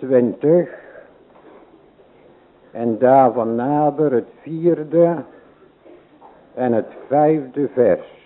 20 en daarvan nader het vierde en het vijfde vers.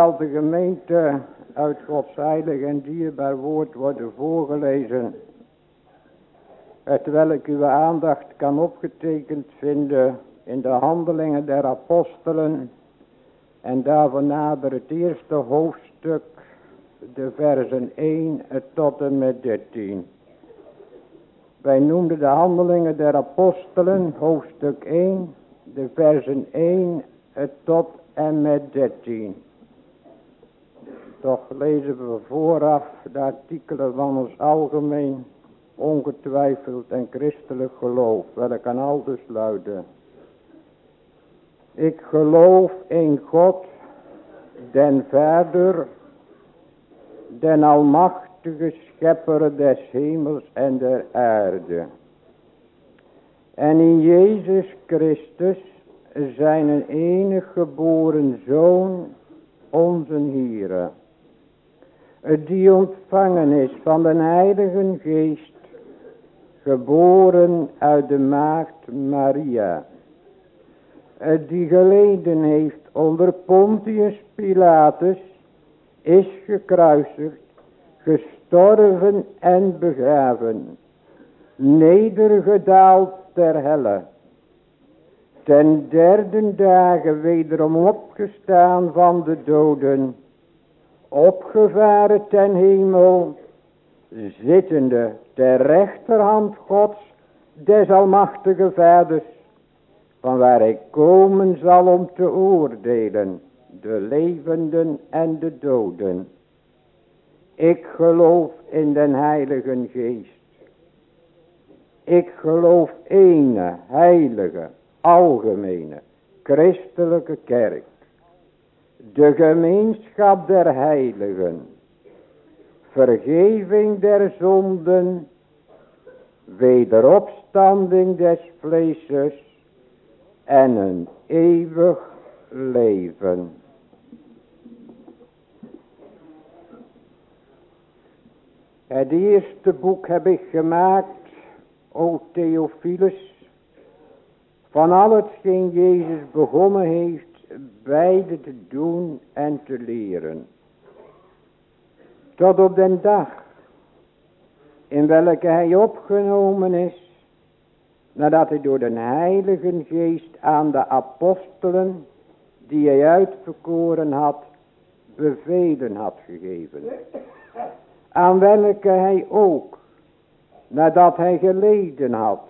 Zal de gemeente uit Gods heilig en dierbaar woord worden voorgelezen. Het welk uw aandacht kan opgetekend vinden in de handelingen der apostelen. En daarvan nader het eerste hoofdstuk, de versen 1 tot en met 13. Wij noemden de handelingen der apostelen, hoofdstuk 1, de versen 1 tot en met 13. Toch lezen we vooraf de artikelen van ons algemeen, ongetwijfeld en christelijk geloof, welke kan aldus luiden. Ik geloof in God, den Vader, den almachtige schepper des hemels en der aarde. En in Jezus Christus, zijn enige geboren Zoon, onze Heere, die ontvangen is van de Heilige Geest, geboren uit de maagd Maria, die geleden heeft onder Pontius Pilatus, is gekruisigd, gestorven en begraven, nedergedaald ter helle, ten derde dagen wederom opgestaan van de doden, opgevaren ten hemel, zittende ter rechterhand Gods, des almachtige vaders, van waar hij komen zal om te oordelen, de levenden en de doden. Ik geloof in den heilige geest. Ik geloof ene, heilige, algemene, christelijke kerk. De gemeenschap der heiligen. Vergeving der zonden. Wederopstanding des vleeses. En een eeuwig leven. Het eerste boek heb ik gemaakt, o Theophilus, van al hetgeen Jezus begonnen heeft, beide te doen en te leren. Tot op den dag, in welke hij opgenomen is, nadat hij door de heilige geest aan de apostelen, die hij uitverkoren had, bevelen had gegeven aan welke hij ook, nadat hij geleden had,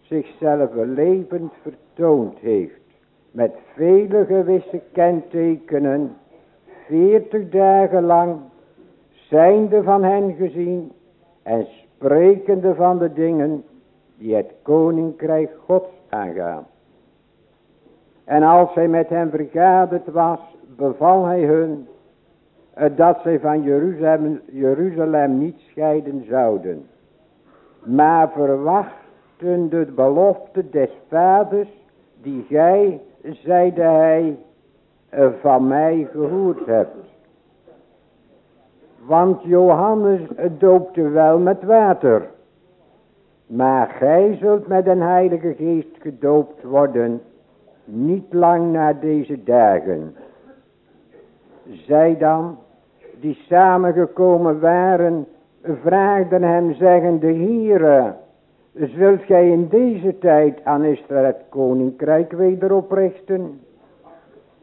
zichzelf levend vertoond heeft, met vele gewisse kentekenen, veertig dagen lang, zijnde van hen gezien en sprekende van de dingen die het koninkrijk gods aangaan. En als hij met hen vergaderd was, beval hij hun eh, dat zij van Jeruzalem, Jeruzalem niet scheiden zouden. Maar verwachten de belofte des vaders, die gij, zeide hij, eh, van mij gehoord hebt. Want Johannes doopte wel met water. Maar gij zult met een heilige geest gedoopt worden, niet lang na deze dagen. Zij dan, die samengekomen waren, vraagden hem zeggende, Heere, zult gij in deze tijd aan Israël het koninkrijk weder oprichten?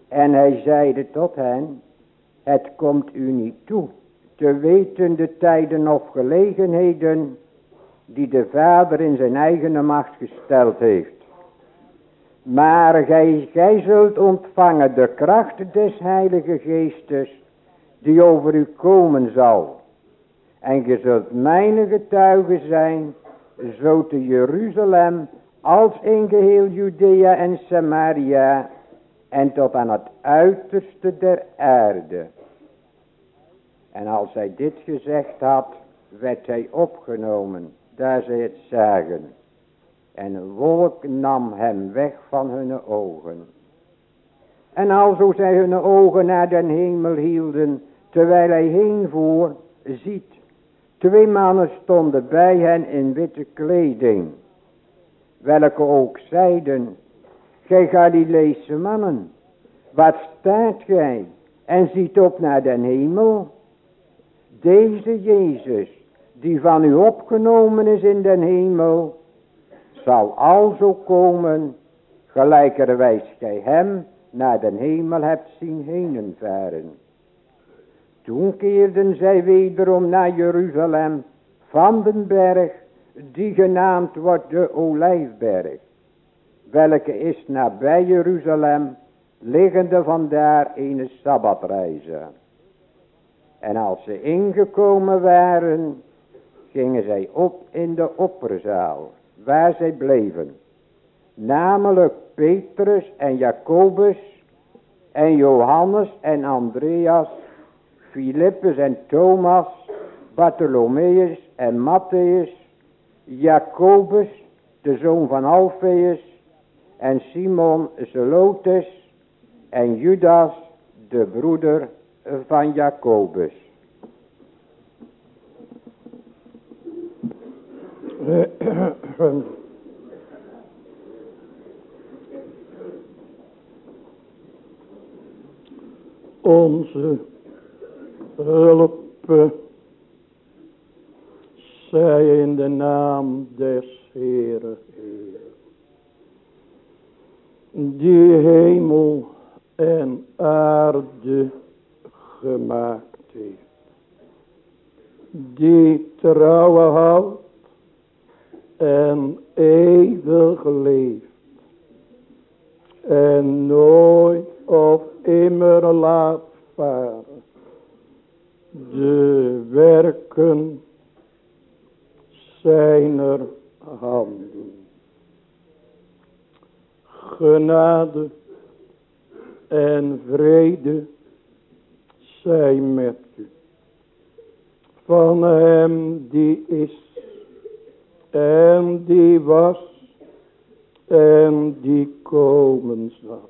En hij zeide tot hen, het komt u niet toe, te weten de tijden of gelegenheden, die de Vader in zijn eigen macht gesteld heeft. Maar gij, zult ontvangen de kracht des Heilige Geestes, die over u komen zal. En je zult mijn getuige zijn, zo te Jeruzalem als in geheel Judea en Samaria en tot aan het uiterste der aarde. En als hij dit gezegd had, werd hij opgenomen, daar zij het zagen. En een wolk nam hem weg van hun ogen. En alzo zij hun ogen naar den hemel hielden, terwijl hij heen voer, ziet, twee mannen stonden bij hen in witte kleding, welke ook zeiden, gij Galileese mannen, wat staat gij en ziet op naar den hemel? Deze Jezus, die van u opgenomen is in den hemel, zal alzo komen, gelijkerwijs gij hem naar den hemel hebt zien heen varen. Toen keerden zij wederom naar Jeruzalem van den berg die genaamd wordt de Olijfberg. Welke is nabij Jeruzalem, liggende vandaar een sabbatreize. En als ze ingekomen waren, gingen zij op in de opperzaal, waar zij bleven. Namelijk Petrus en Jacobus en Johannes en Andreas Philippus en Thomas, Bartholomeus en Matthäus, Jacobus, de zoon van Alpheus, en Simon Zelotes, en Judas, de broeder van Jacobus. Onze hulp zij in de naam des Heeren die hemel en aarde gemaakt heeft. Die trouwe houdt en eeuwig leeft. En nooit of immer laat varen. De werken zijner handen. Genade en vrede zij met u. Van hem die is en die was en die komen zal.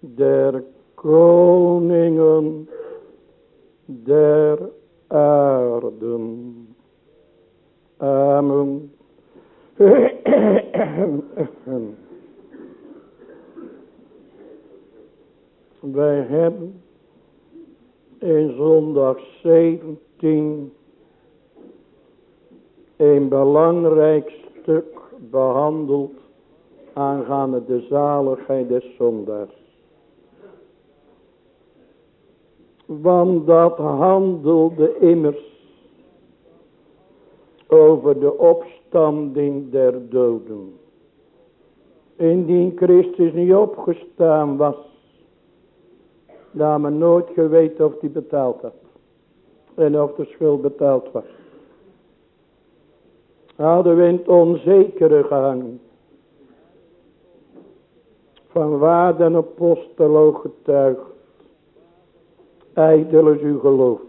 der koningen der aarden. Amen. Wij hebben in zondag 17 een belangrijk stuk behandeld aangaande de zaligheid des zondags. Want dat handelde immers over de opstanding der doden. Indien Christus niet opgestaan was, dan men nooit geweten of hij betaald had. En of de schuld betaald was. Hadden we in het onzekere gehangen. Van waar de apostel getuigt. Ijdel is uw geloof.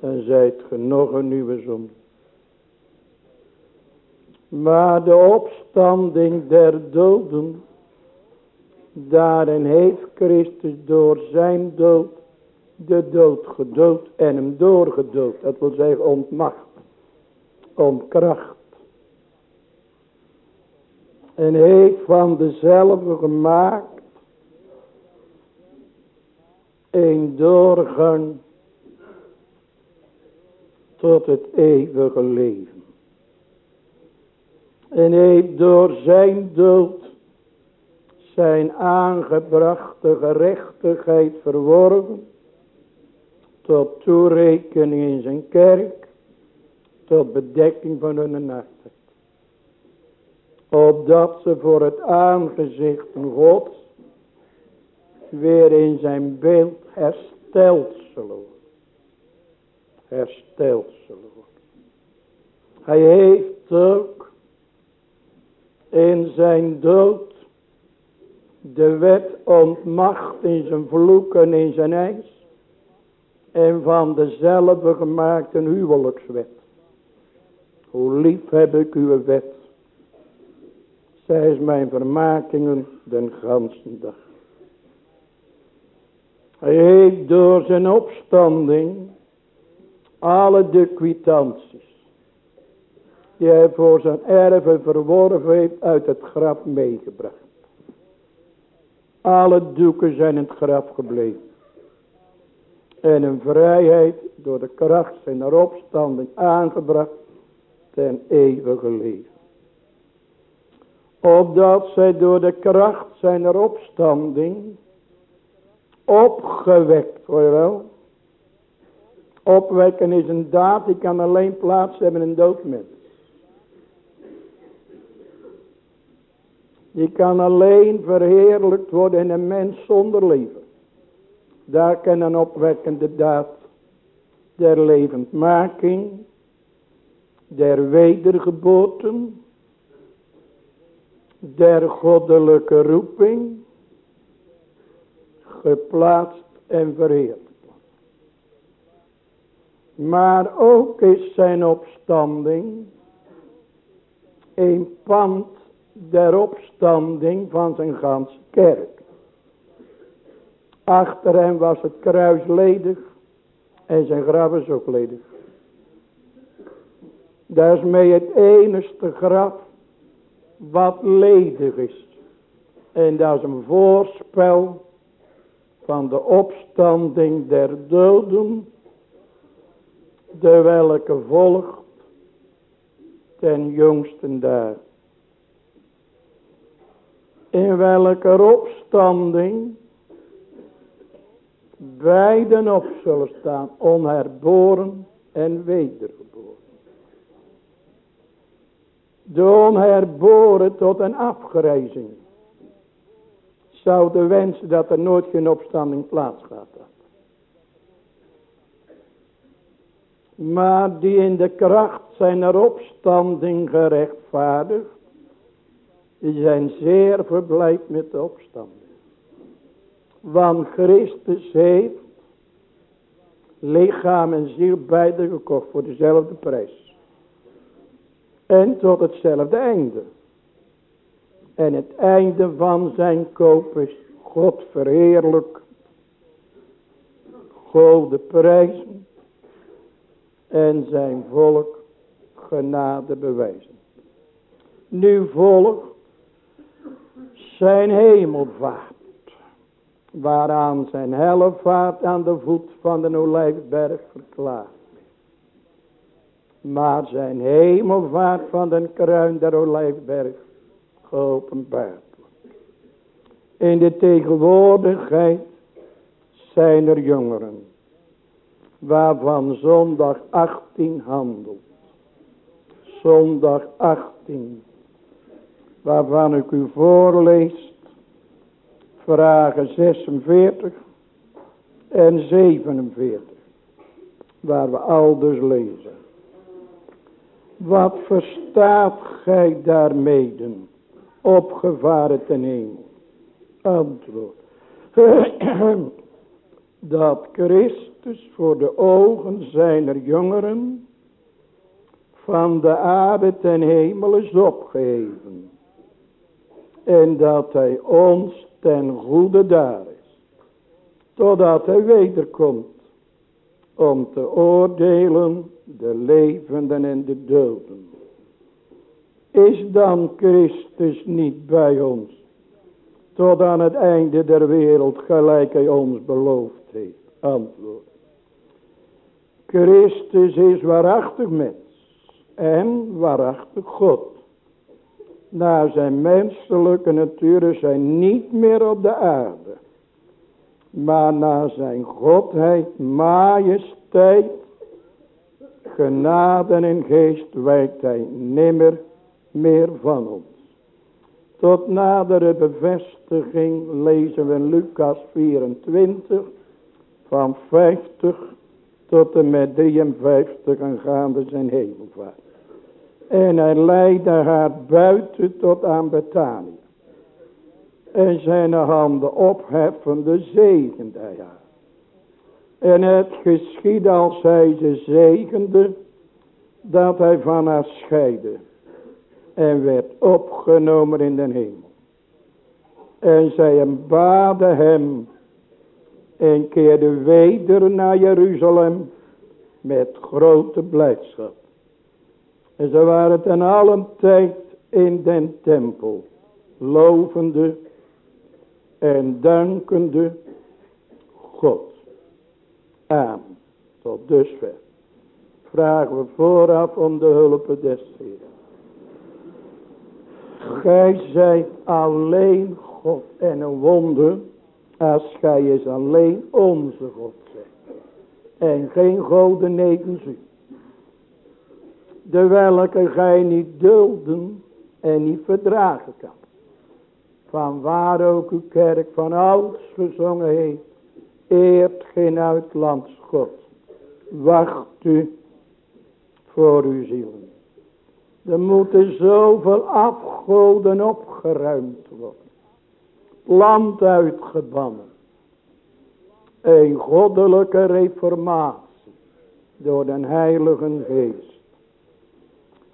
En zijt ge nog een nieuwe zonde. Maar de opstanding der doden. Daarin heeft Christus door zijn dood de dood gedood en hem doorgedood. Dat wil zeggen ontmacht, ontkracht. En heeft van dezelfde gemaakt een doorgang tot het eeuwige leven. En heeft door zijn dood zijn aangebrachte gerechtigheid verworven tot toerekening in zijn kerk, tot bedekking van hun nachtheid. Opdat ze voor het aangezicht van God weer in zijn beeld hersteld zullen worden. Hersteld zullen worden. Hij heeft ook in zijn dood de wet ontmacht in zijn vloek en in zijn eis. En van dezelfde gemaakt een huwelijkswet. Hoe lief heb ik uw wet. Zij is mijn vermakingen den ganzen dag. Hij heeft door zijn opstanding alle de kwitanties die hij voor zijn erven verworven heeft uit het graf meegebracht. Alle doeken zijn in het graf gebleven. En een vrijheid door de kracht zijn opstanding aangebracht ten eeuwige leven. Opdat zij door de kracht zijn opstanding opgewekt, hoor je wel. Opwekken is een daad die kan alleen plaats hebben in dood mens. Je kan alleen verheerlijkt worden in een mens zonder leven. Daar kan een opwekkende daad der levendmaking, der wedergeboorten, der goddelijke roeping, geplaatst en verheerd. Maar ook is zijn opstanding een pand der opstanding van zijn ganse kerk. Achter hem was het kruis ledig en zijn graf is ook ledig. Dat is mee het enigste graf wat ledig is. En dat is een voorspel van de opstanding der doden, de welke volgt ten jongsten daar. In welke opstanding beiden op zullen staan, onherboren en wedergeboren. De onherboren tot een afgrijzing zouden wensen dat er nooit geen opstanding plaats. Maar die in de kracht zijn er opstanding gerechtvaardigd. Die zijn zeer verblijd met de opstanding. Want Christus heeft lichaam en ziel beide gekocht voor dezelfde prijs. En tot hetzelfde einde. En het einde van zijn koop is God verheerlijk. God prijzen. En zijn volk genade bewijzen. Nu volgt zijn hemelvaart. Waaraan zijn hellevaart aan de voet van de olijfberg verklaart. Maar zijn hemelvaart van de kruin der olijfberg geopenbaard wordt. In de tegenwoordigheid zijn er jongeren. Waarvan zondag 18 handelt. Zondag 18. Waarvan ik u voorlees. Vragen 46 en 47. Waar we al dus lezen. Wat verstaat gij daarmede? Opgevaren ten hemel. Antwoord. dat Christus voor de ogen zijner jongeren van de aarde ten hemel is opgeheven. En dat hij ons ten goede daar is. Totdat hij wederkomt. Om te oordelen de levenden en de doden. Is dan Christus niet bij ons? Tot aan het einde der wereld gelijk hij ons beloofd heeft. Antwoord. Christus is waarachtig mens. En waarachtig God. Naar zijn menselijke natuur zijn niet meer op de aarde. Maar naar zijn godheid, majesteit, genade en geest wijkt hij nimmer meer van ons. Tot nadere bevestiging lezen we Lucas 24 van 50 tot en met 53 en gaande zijn hemelvaart. En hij leidde haar buiten tot aan Betanië. En zijn handen opheffende zegende hij haar. En het geschiedde als hij ze zegende, dat hij van haar scheidde en werd opgenomen in den hemel. En zij baden hem en keerde weder naar Jeruzalem met grote blijdschap. En ze waren ten allen tijd in den tempel, lovende en dankende God. Amen. Tot dusver. Vragen we vooraf om de hulp des Heeren. Gij zijt alleen God en een wonder als gij is alleen onze God zijt. En geen goden nevens u. De welke gij niet dulden en niet verdragen kan. Van waar ook uw kerk van ouds gezongen heeft. Eert geen uitlands God. Wacht u voor uw zielen. Er moeten zoveel afgoden opgeruimd worden. Land uitgebannen. Een goddelijke reformatie door den heilige geest.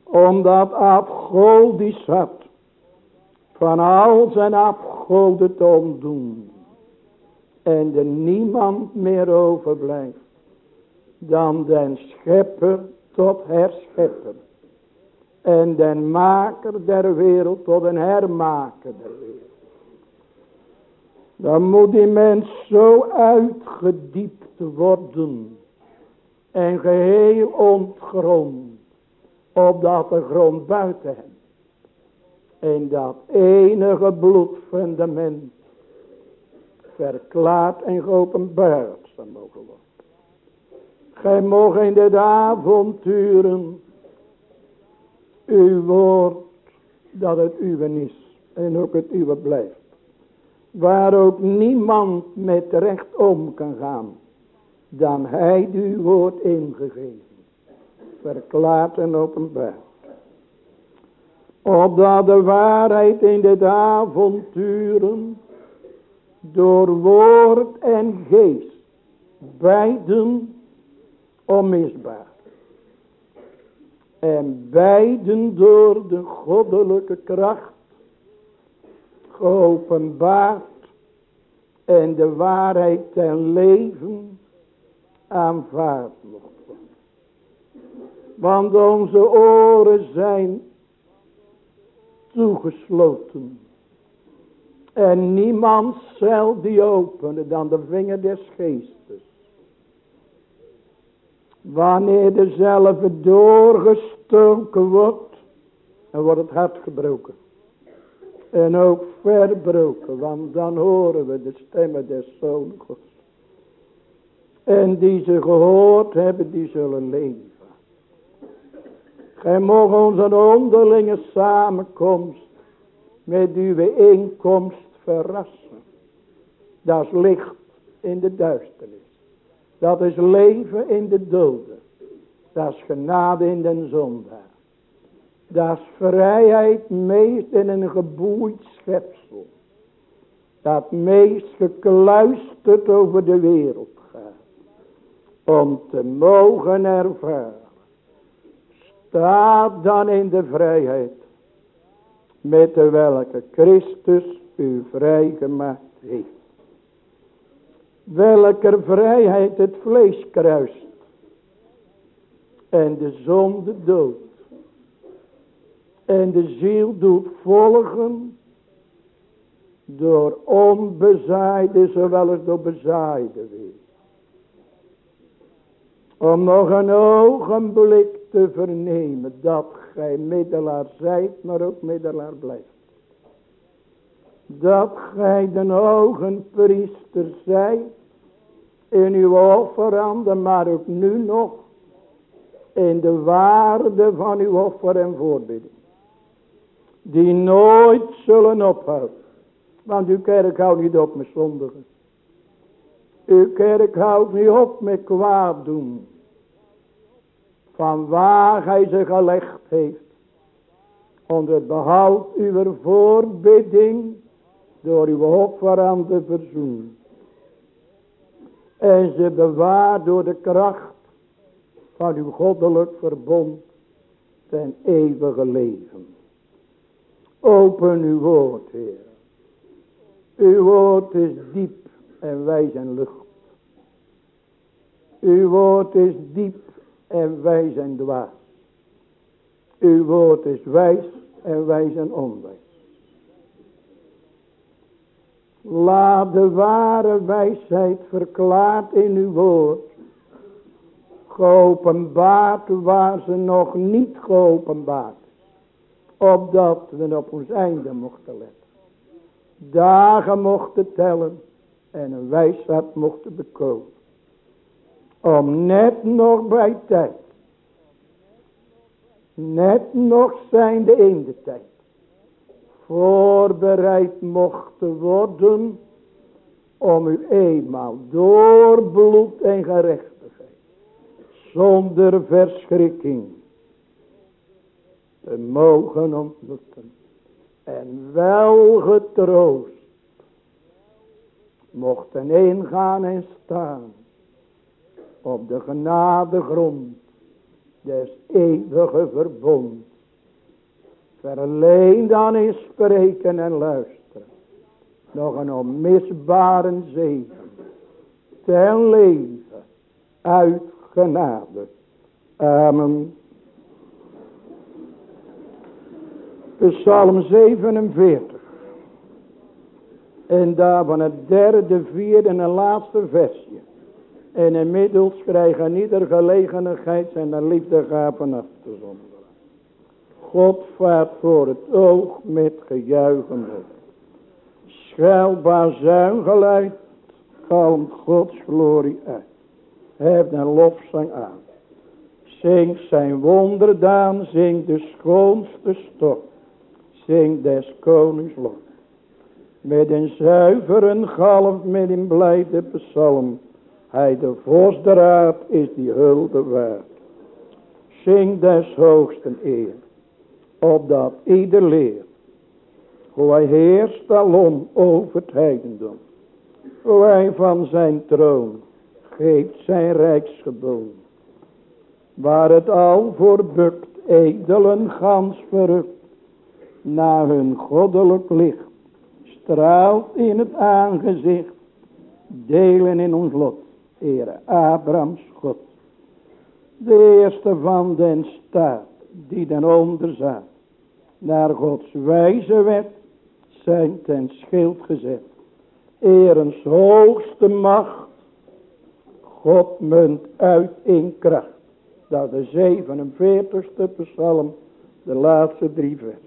Omdat afgodisch had van al zijn afgoden te ontdoen. En er niemand meer overblijft dan den schepper tot herschepper. En den maker der wereld tot een hermaker der wereld. Dan moet die mens zo uitgediept worden. En geheel ontgrond. Opdat de grond buiten hem. En dat enige bloedfundament. Verklaard en geopenbaard zou mogen worden. Gij mogen in de avonturen. Uw woord. Dat het uwe is. En ook het uwe blijft waar ook niemand met recht om kan gaan, dan hij uw woord ingegeven, verklaard en openbaar. Opdat de waarheid in de avonturen, door woord en geest, beiden onmisbaar. En beiden door de goddelijke kracht geopenbaard en de waarheid ten leven aanvaard. Want onze oren zijn toegesloten. En niemand zal die openen dan de vinger des geestes. Wanneer dezelfde doorgestoken wordt, dan wordt het hart gebroken. En ook verbroken, want dan horen we de stemmen des Zoon Gods. En die ze gehoord hebben, die zullen leven. Gij mogen onze onderlinge samenkomst met uw inkomst verrassen. Dat is licht in de duisternis. Dat is leven in de doden. Dat is genade in den zondaar. Dat is vrijheid meest in een geboeid schepsel. Dat meest gekluisterd over de wereld gaat. Om te mogen ervaren. Staat dan in de vrijheid. Met de welke Christus u vrijgemaakt heeft. Welke vrijheid het vlees kruist. En de zonde dood en de ziel doet volgen door onbezaaide zowel als door bezaaide weer. Om nog een ogenblik te vernemen dat gij middelaar zijt, maar ook middelaar blijft. Dat gij de ogen priester zijt in uw offeranden, maar ook nu nog in de waarde van uw offer en voorbidding die nooit zullen ophouden. Want uw kerk houdt niet op met zondigen. Uw kerk houdt niet op met kwaad doen. Van waar hij ze gelegd heeft. Onder behoud uw voorbidding. Door uw offer te verzoenen. En ze bewaart door de kracht van uw goddelijk verbond ten eeuwige leven. Open uw woord, Heer. Uw woord is diep en wij zijn lucht. Uw woord is diep en wij zijn dwaas. Uw woord is wijs en wij zijn onwijs. Laat de ware wijsheid verklaard in uw woord. Geopenbaard waar ze nog niet geopenbaard opdat we op ons einde mochten letten. Dagen mochten tellen en een wijsheid mochten bekomen. Om net nog bij tijd, net nog zijnde in de tijd, voorbereid mocht worden om u eenmaal door bloed en gerechtigheid zonder verschrikking te mogen ontmoeten en wel getroost mochten ingaan en staan op de genadegrond des eeuwige verbond. Verleen dan in spreken en luisteren. Nog een onmisbare zegen. Ten leven. Uit genade. Amen. Psalm 47. En daarvan het derde, vierde en laatste versje. En inmiddels krijgen ieder gelegenheid zijn liefdegaven af te zonderen. God vaart voor het oog met gejuichen Schelbaar zuingeluid kalmt Gods glorie uit. Heeft een lofzang aan. Zing zijn wonderdaan, zing de schoonste stof. Zing des konings lof. Met een zuivere galf, met een blijde psalm hij de vosdraad is die hulde waard. Zing des hoogsten eer. Opdat ieder leert. Hoe hij heerst alom over het heidendom. Hoe hij van zijn troon geeft zijn rijksgeboon. Waar het al voor bukt edelen gans verrukt. Hun goddelijk licht straalt in het aangezicht. Delen in ons lot Ere Abrahams God. De eerste van den staat die den onderzaat. Naar Gods wijze wet zijn ten schild gezet. Erens hoogste macht. God munt uit in kracht. Dat de 47ste psalm. De laatste drie vers.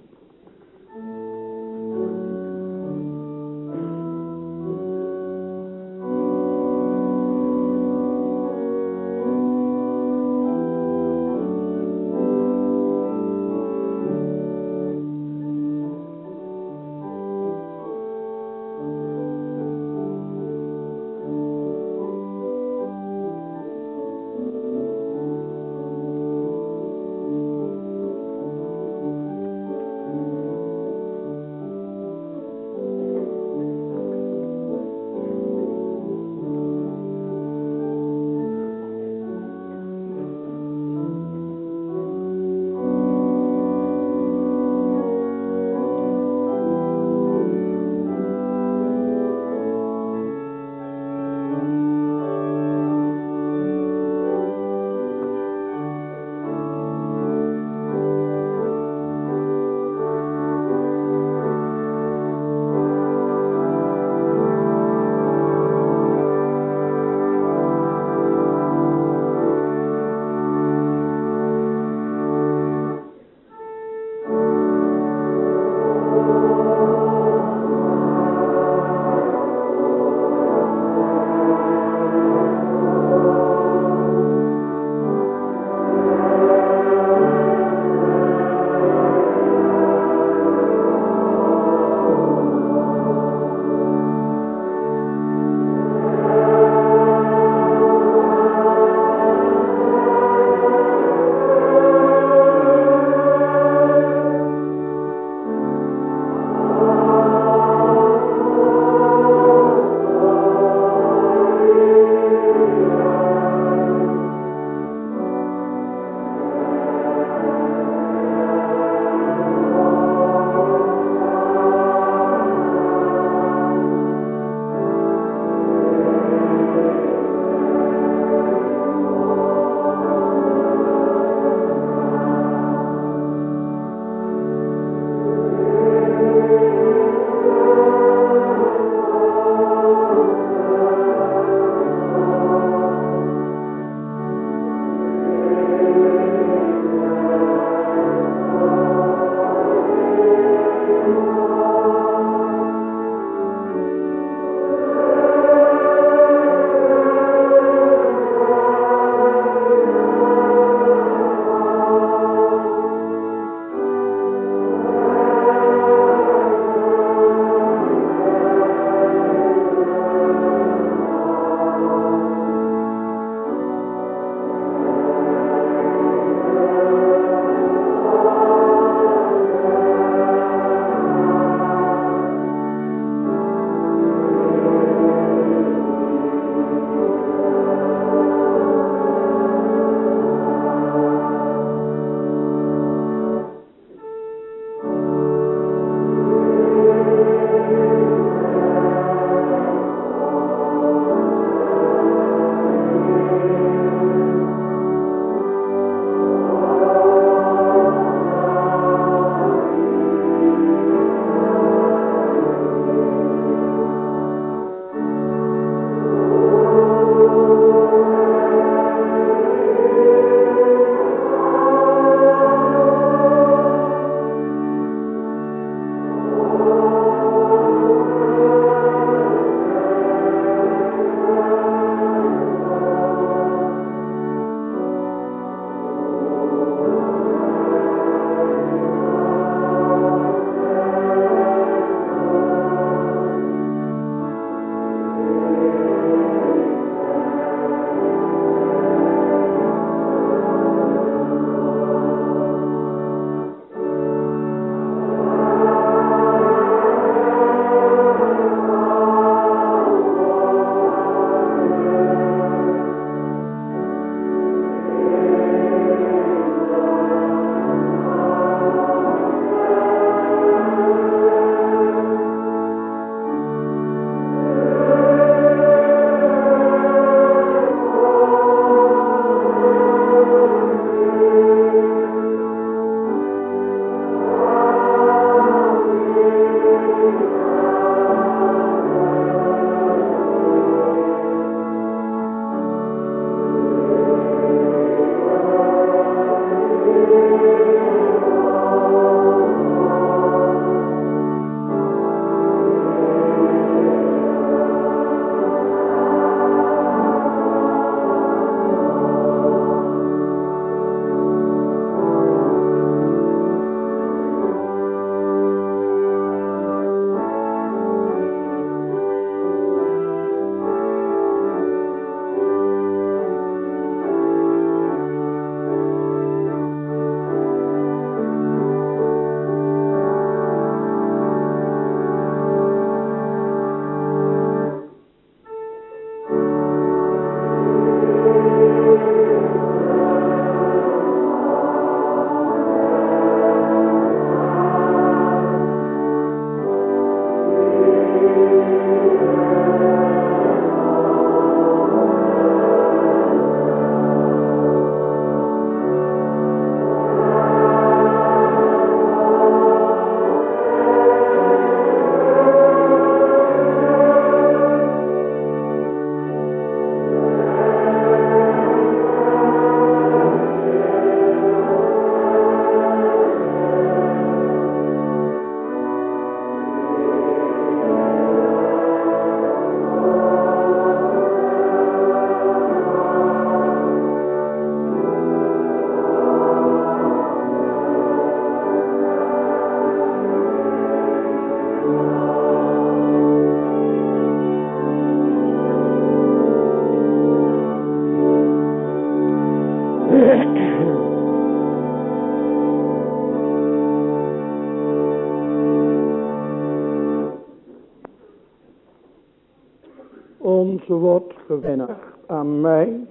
Aan mij,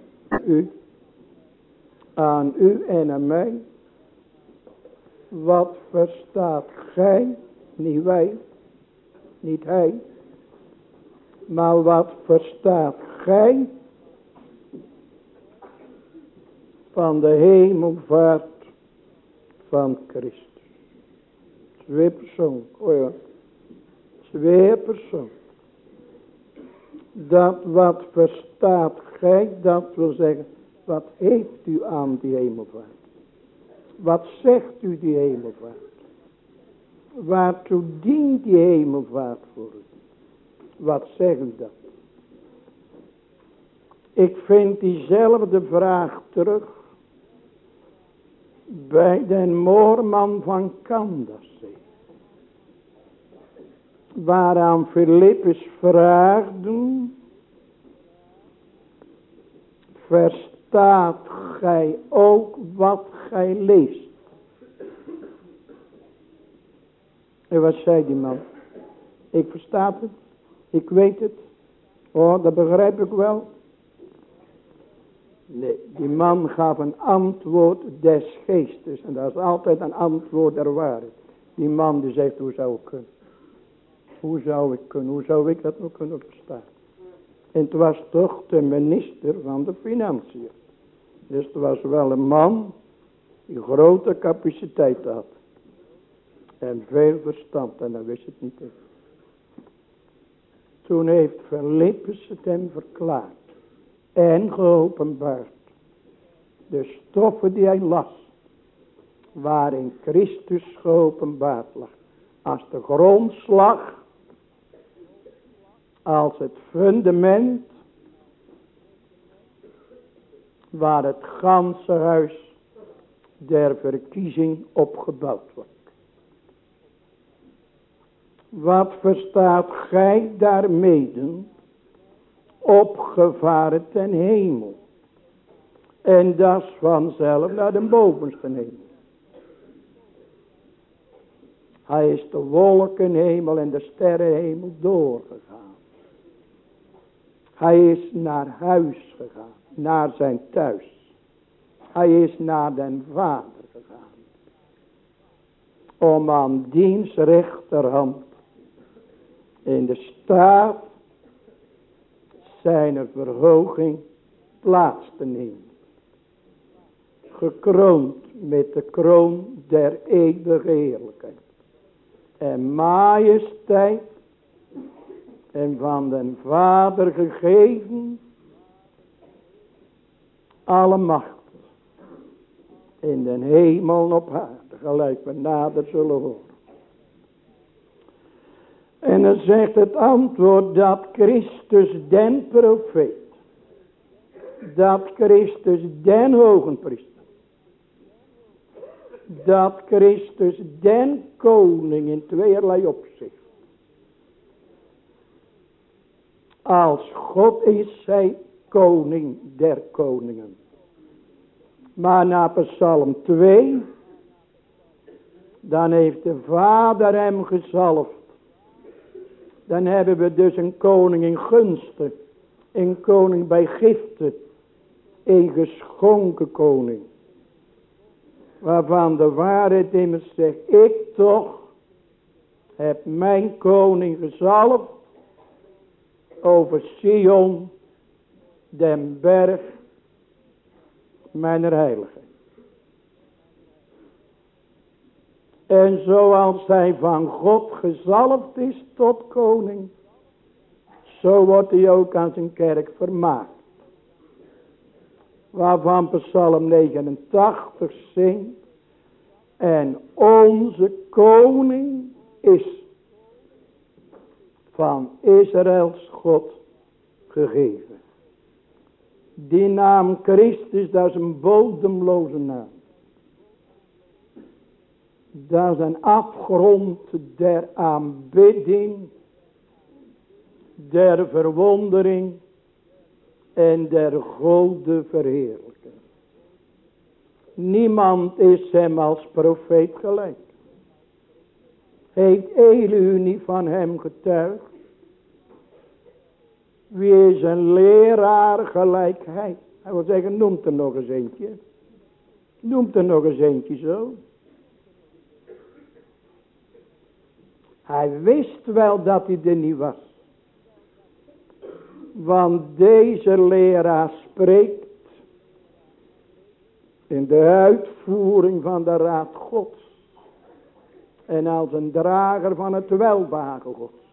u, aan u en aan mij. Wat verstaat gij, niet wij, niet hij, maar wat verstaat gij van de hemelvaart van Christus. Twee persoon, oh ja, twee. Dat wat verstaat gij, dat wil zeggen, wat heeft u aan die hemelvaart? Wat zegt u die hemelvaart? Waartoe dient die hemelvaart voor u? Wat zegt u dat? Ik vind diezelfde vraag terug bij de moorman van Candace. Waaraan Filippus vraagde, verstaat gij ook wat gij leest? En wat zei die man? Ik versta het, ik weet het, oh dat begrijp ik wel. Nee, die man gaf een antwoord des geestes. En dat is altijd een antwoord der waarheid. Die man die zegt, hoe zou ik kunnen? Hoe zou ik kunnen? Hoe zou ik dat nog kunnen verstaan? En het was toch de minister van de Financiën. Dus het was wel een man die grote capaciteit had. En veel verstand. En dan wist het niet. Toen heeft Philippus het hem verklaard en geopenbaard. De stoffen die hij las, waarin Christus geopenbaard lag. Als de grondslag, als het fundament, waar het ganse huis der verkiezing opgebouwd wordt. Wat verstaat gij daarmee? opgevaren ten hemel. En dat vanzelf naar de bovenste hemel. Hij is de wolkenhemel en de sterrenhemel doorgegaan. Hij is naar huis gegaan, naar zijn thuis. Hij is naar den vader gegaan. Om aan diens rechterhand in de staat zijn verhoging plaats te nemen. Gekroond met de kroon der eeuwige heerlijkheid. En majesteit en van den Vader gegeven alle macht in den hemel op aarde, gelijk we nader zullen horen. En dan zegt het antwoord dat Christus den profeet, dat Christus den hogenpriester, dat Christus den koning in tweeërlei opzicht. Als God is zij koning der koningen. Maar na psalm 2, dan heeft de vader hem gezalfd dan hebben we dus een koning in gunsten. Een koning bij giften. Een geschonken koning. Waarvan de waarheid immers zegt. Ik toch heb mijn koning gezalfd. Over Sion. Den berg. Mijn heilige. En zoals hij van God gezalfd is tot koning, zo wordt hij ook aan zijn kerk vermaakt. Waarvan Psalm 89 zingt. En onze koning is van Israëls God gegeven. Die naam Christus, dat is een bodemloze naam. Dat is een afgrond der aanbidding, der verwondering en der gode verheerlijking. Niemand is hem als profeet gelijk. Heeft Elihu niet van hem getuigd? Wie is een leraar gelijk hij? Hij wil zeggen, noemt er nog eens eentje. Noemt er nog eens eentje zo. Hij wist wel dat hij er niet was. Want deze leraar spreekt in de uitvoering van de raad gods. En als een drager van het welwagen gods.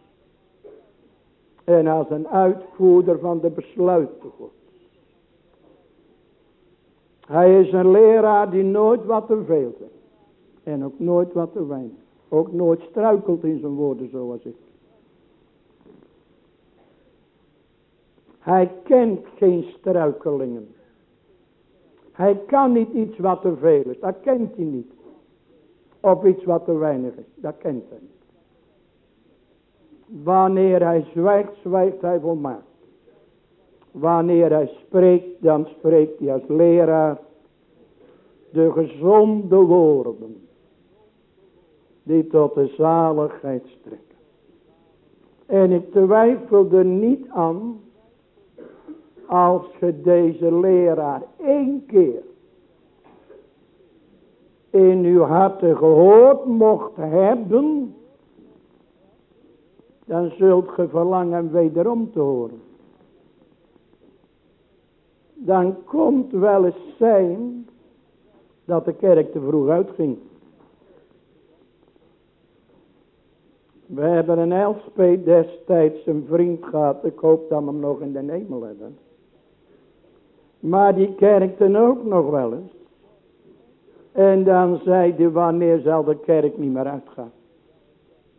En als een uitvoerder van de besluiten gods. Hij is een leraar die nooit wat te veel zegt. En ook nooit wat te weinig. Ook nooit struikelt in zijn woorden zoals ik. Hij kent geen struikelingen. Hij kan niet iets wat te veel is. Dat kent hij niet. Of iets wat te weinig is. Dat kent hij niet. Wanneer hij zwijgt, zwijgt hij volmaakt. Wanneer hij spreekt, dan spreekt hij als leraar de gezonde woorden die tot de zaligheid strekken. En ik twijfel er niet aan als je deze leraar één keer in uw harten gehoord mocht hebben, dan zult ge verlangen wederom te horen. Dan komt wel eens zijn dat de kerk te vroeg uitging. We hebben een Elspet destijds een vriend gehad. Ik hoop dat we hem nog in de hemel hebben. Maar die kerkte ook nog wel eens. En dan zei hij, wanneer zal de kerk niet meer uitgaan?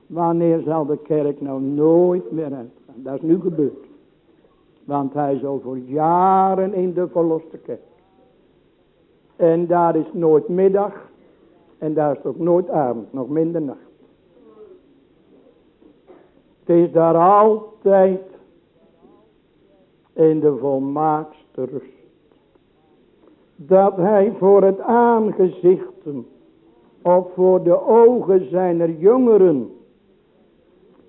Wanneer zal de kerk nou nooit meer uitgaan? Dat is nu gebeurd. Want hij is al voor jaren in de verloste kerk. En daar is nooit middag. En daar is ook nooit avond, nog minder nacht. Het is daar altijd in de volmaakste rust. Dat hij voor het aangezichten of voor de ogen zijner jongeren.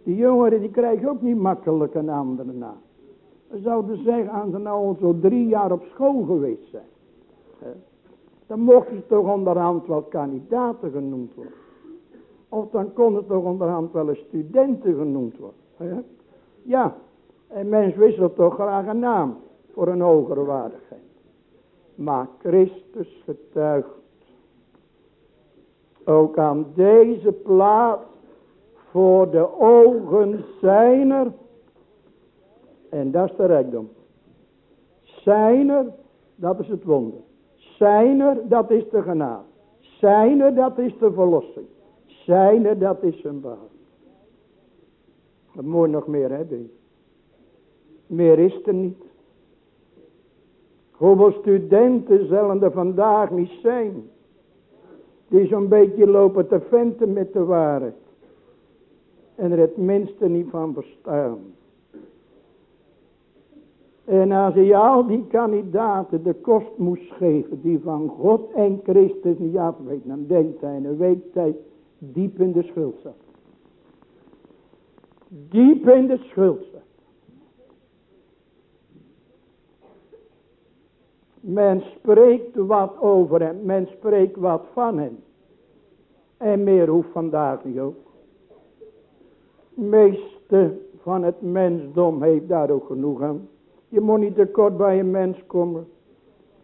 Die jongeren die krijgen ook niet makkelijk een andere naam. We zouden zeggen aan ze nou al zo drie jaar op school geweest zijn. Dan mochten ze toch onderhand wel kandidaten genoemd worden. Of dan kon het toch onderhand wel een studenten genoemd worden. Ja, en mens wisselt toch graag een naam voor een hogere waardigheid. Maar Christus getuigt ook aan deze plaats voor de ogen zijner. En dat is de rijkdom. Zijner, dat is het wonder. Zijner, dat is de genade. Zijner, dat is de verlossing. Zijner, dat is zijn behoud. Dat moet nog meer hebben. Meer is er niet. Hoeveel studenten zullen er vandaag niet zijn. Die zo'n beetje lopen te venten met de waarheid. En er het minste niet van verstaan. En als je al die kandidaten de kost moest geven die van God en Christus niet afweten, dan denkt hij een week tijd diep in de schuld zat. Diep in de schuld. Men spreekt wat over hem, men spreekt wat van hem. En meer hoeft vandaag niet ook. meeste van het mensdom heeft daar ook genoeg aan. Je moet niet te kort bij een mens komen.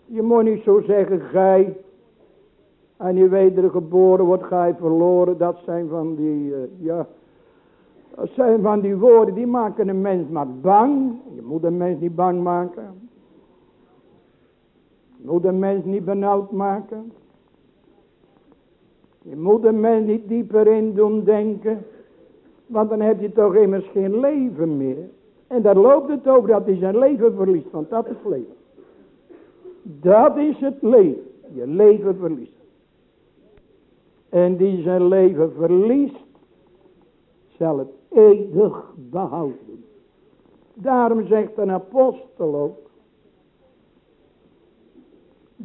Je moet niet zo zeggen, gij. En je wedergeboren wordt, gij verloren. Dat zijn van die, uh, ja. Dat zijn van die woorden, die maken een mens maar bang. Je moet een mens niet bang maken. Moet een mens niet benauwd maken. Je moet een mens niet dieper in doen denken. Want dan heb je toch immers geen leven meer. En daar loopt het over dat hij zijn leven verliest. Want dat is leven. Dat is het leven. Je leven verliest. En die zijn leven verliest. Zal het eeuwig behouden. Daarom zegt een apostel ook.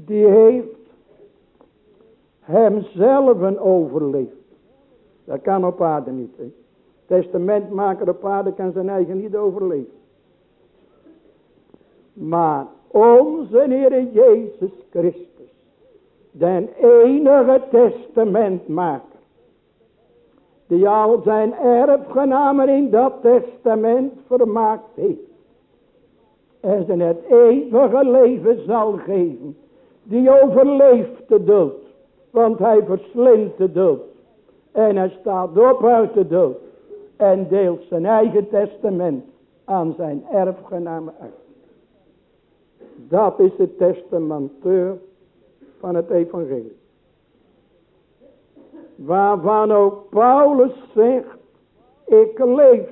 Die heeft hemzelf overleefd. Dat kan op aarde niet. Hè? Testamentmaker op aarde kan zijn eigen niet overleven. Maar onze Heer Jezus Christus, den enige testamentmaker, die al zijn erfgenamen in dat testament vermaakt heeft, en ze het eeuwige leven zal geven, die overleeft de dood, want hij verslindt de dood, en hij staat op uit de dood, en deelt zijn eigen testament aan zijn erfgenamen uit. Dat is de testamenteur van het evangelie. Waarvan ook Paulus zegt, ik leef.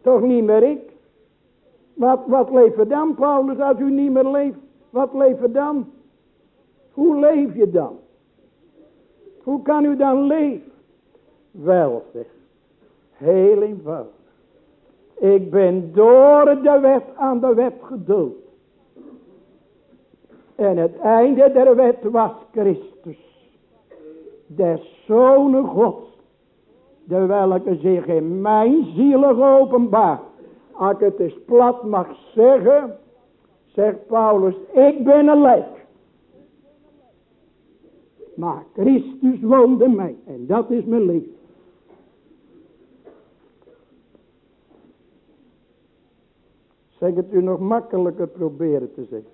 Toch niet meer ik. Wat, wat leeft dan, Paulus, als u niet meer leeft? Wat leeft dan? Hoe leef je dan? Hoe kan u dan leven? Wel, zegt. Heel eenvoudig. Ik ben door de wet aan de wet gedood. En het einde der wet was Christus. De Zoon Gods. De welke zich in mijn ziel openbaar. Als ik het eens plat mag zeggen. Zegt Paulus. Ik ben een lijk. Maar Christus woonde mij. En dat is mijn leven. Zeg het u nog makkelijker proberen te zeggen.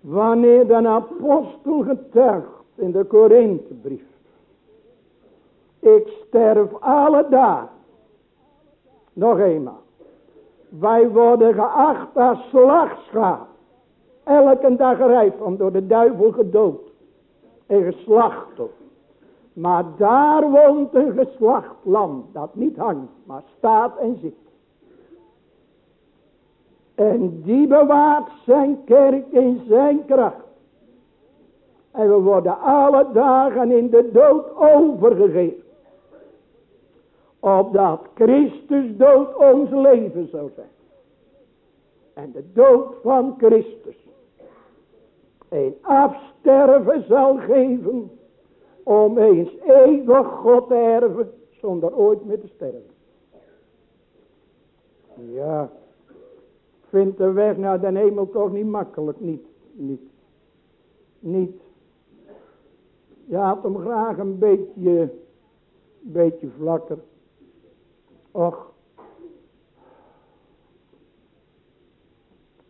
Wanneer de apostel getuigt in de Korinthebrief. Ik sterf alle dagen. Nog eenmaal. Wij worden geacht als slagschaap. Elke dag rijp om door de duivel gedood. En geslacht op. Maar daar woont een geslacht lam dat niet hangt, maar staat en zit. En die bewaart zijn kerk in zijn kracht. En we worden alle dagen in de dood overgegeven. Opdat Christus dood ons leven zou zijn. En de dood van Christus een afsterven zal geven. Om eens eeuwig God te erven zonder ooit meer te sterven. Ja vindt de weg naar de hemel toch niet makkelijk. Niet, niet, niet. Je had hem graag een beetje, beetje vlakker. Och.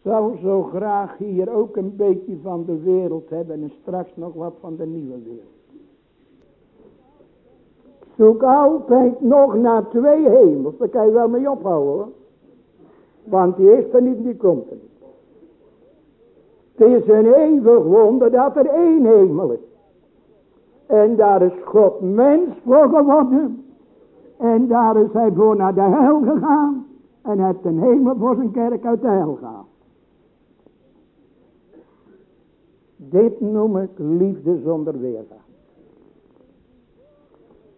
Zou zo graag hier ook een beetje van de wereld hebben en straks nog wat van de nieuwe wereld. Zoek altijd nog naar twee hemels, daar kan je wel mee ophouden hoor. Want die is er niet, die komt er niet. Het is een eeuwig wonder dat er één hemel is. En daar is God mens voor geworden. En daar is hij voor naar de hel gegaan. En heeft een hemel voor zijn kerk uit de hel gehaald. Dit noem ik liefde zonder weerga.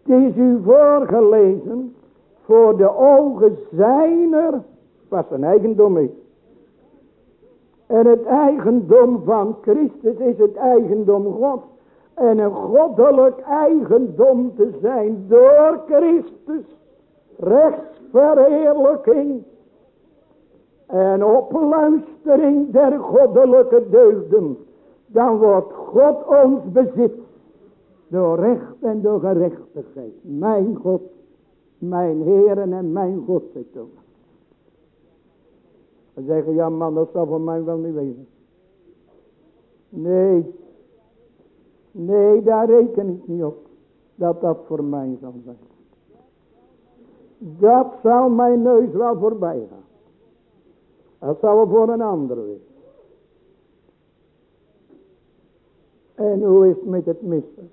Het is u voorgelezen voor de ogen zijner wat zijn eigendom is. En het eigendom van Christus is het eigendom God. En een goddelijk eigendom te zijn door Christus. Rechtsverheerlijking. En opluistering der goddelijke deugden. Dan wordt God ons bezit. Door recht en door gerechtigheid. Mijn God, mijn Heer en mijn God, zegt en zeggen, ja man, dat zal voor mij wel niet wezen. Nee. Nee, daar reken ik niet op. Dat dat voor mij zal zijn. Dat zal mijn neus wel voorbij gaan. Dat wel voor een ander wezen. En hoe is het met het missen?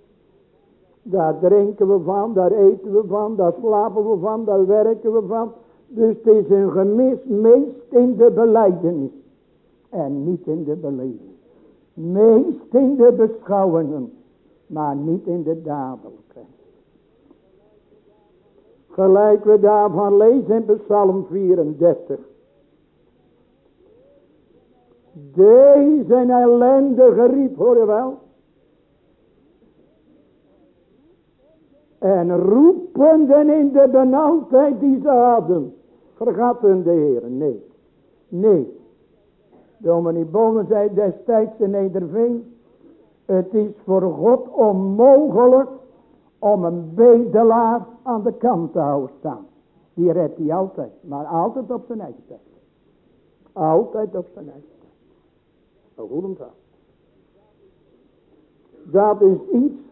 Daar drinken we van, daar eten we van, daar slapen we van, daar werken we van. Dus het is een gemis meest in de beleidenis. En niet in de beleving. Meest in de beschouwingen. Maar niet in de dadelijkheid. Gelijk we daarvan lezen in Psalm 34. Deze ellendige riep, hoor je wel. En roependen in de benauwdheid die ze hadden Vergat hun de heren, nee. Nee. Dominee Bomen zei destijds in Nederveen. Het is voor God onmogelijk om een bedelaar aan de kant te houden staan. Die redt hij altijd, maar altijd op zijn eigen tijd. Altijd op zijn eigen tijd. Goed onthoud. Dat is iets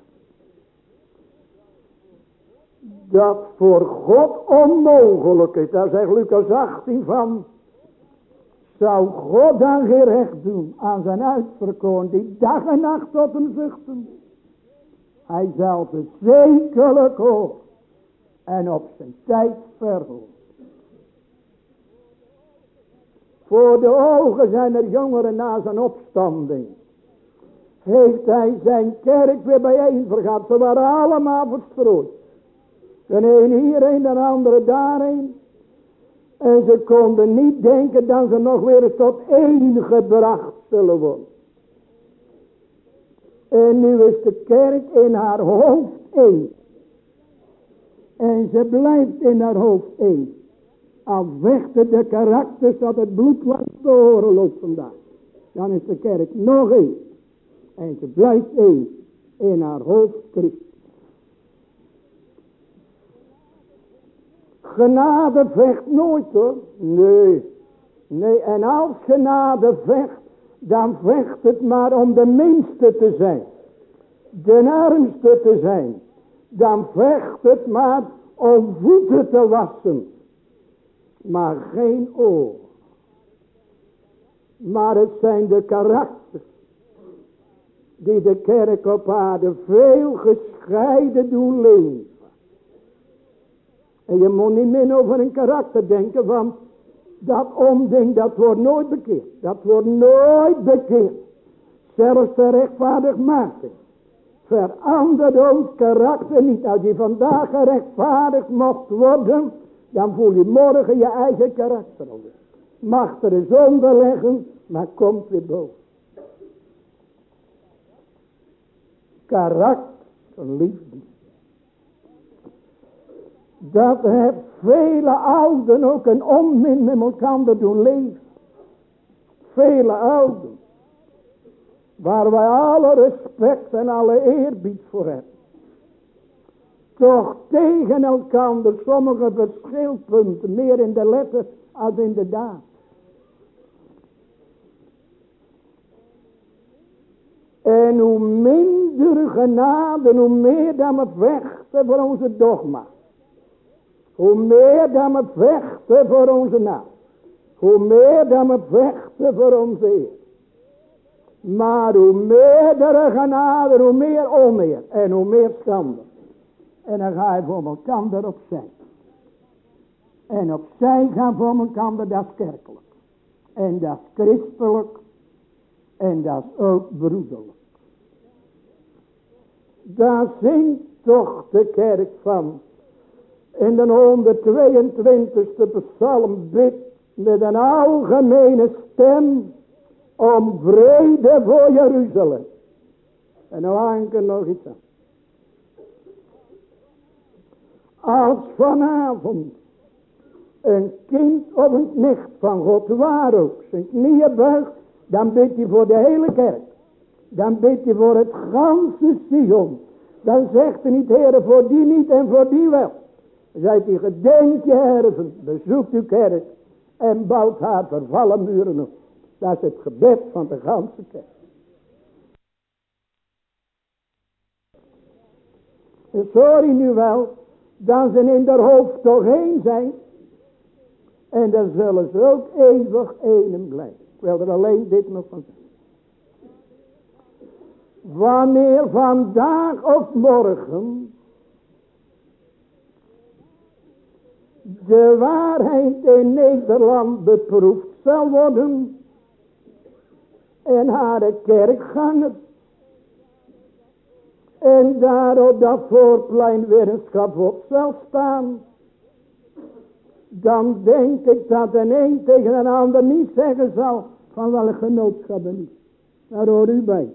dat voor God onmogelijk is. Daar zegt Lucas 18 van. Zou God dan gerecht doen aan zijn uitverkoren die dag en nacht tot hem zuchten. Hij zal ze zekerlijk hoor en op zijn tijd verhoor. Voor de ogen zijn er jongeren na zijn opstanding. Heeft hij zijn kerk weer bijeen vergat. Ze waren allemaal verstrooid. De een hierheen, de andere daarheen. En ze konden niet denken dat ze nog weer tot één gebracht zullen worden. En nu is de kerk in haar hoofd één. En ze blijft in haar hoofd één. Al vechten de karakters dat het bloed langs de oren loopt vandaag. Dan is de kerk nog één. En ze blijft één in haar hoofd Christus. Genade vecht nooit hoor. Nee. Nee, en als genade vecht, dan vecht het maar om de minste te zijn. De armste te zijn. Dan vecht het maar om voeten te wassen. Maar geen oor. Maar het zijn de karakters. Die de kerk op aarde veel gescheiden doen leven. En je moet niet meer over een karakter denken, want dat omding, dat wordt nooit bekeerd. Dat wordt nooit bekeerd. Zelfs de rechtvaardigmaking verandert ons karakter niet. Als je vandaag gerechtvaardigd mocht worden, dan voel je morgen je eigen karakter alweer. Mag er eens onderleggen, maar komt weer boven. Karakter, liefde dat heeft vele ouden ook een onmin met elkaar doen leven. Vele ouden. Waar wij alle respect en alle eerbied voor hebben. Toch tegen elkaar sommige verschilpunten meer in de letter als in de daad. En hoe minder genade, hoe meer dan we vechten voor onze dogma. Hoe meer dan we vechten voor onze naam. Hoe meer dan we vechten voor onze eer. Maar hoe meerdere genade, hoe meer onmeer. En hoe meer schande. En dan ga je voor elkaar opzij. En opzij gaan voor elkaar, dat is kerkelijk. En dat is christelijk. En dat is ook broederlijk. Daar zingt toch de kerk van in de 122ste psalm bidt met een algemene stem om vrede voor Jeruzalem. En nou hangt er nog iets aan. Als vanavond een kind of een knecht van God waar ook zijn knieën buigt, dan bidt hij voor de hele kerk. Dan bidt hij voor het ganse Sion. Dan zegt hij niet, heren, voor die niet en voor die wel. Zijt u gedenk je erven, bezoekt uw kerk en bouwt haar vervallen muren op. Dat is het gebed van de ganse kerk. Sorry nu wel, dat ze in haar hoofd toch één zijn. En dan zullen ze ook eeuwig één blijven. Ik wil er alleen dit nog van zeggen. Wanneer vandaag of morgen de waarheid in Nederland beproefd zal worden. En haar kerkgangers. En daar op dat voorplein weer een schavot zal staan. Dan denk ik dat een een tegen een ander niet zeggen zal van welke genootschap niet. Daar hoor u bij.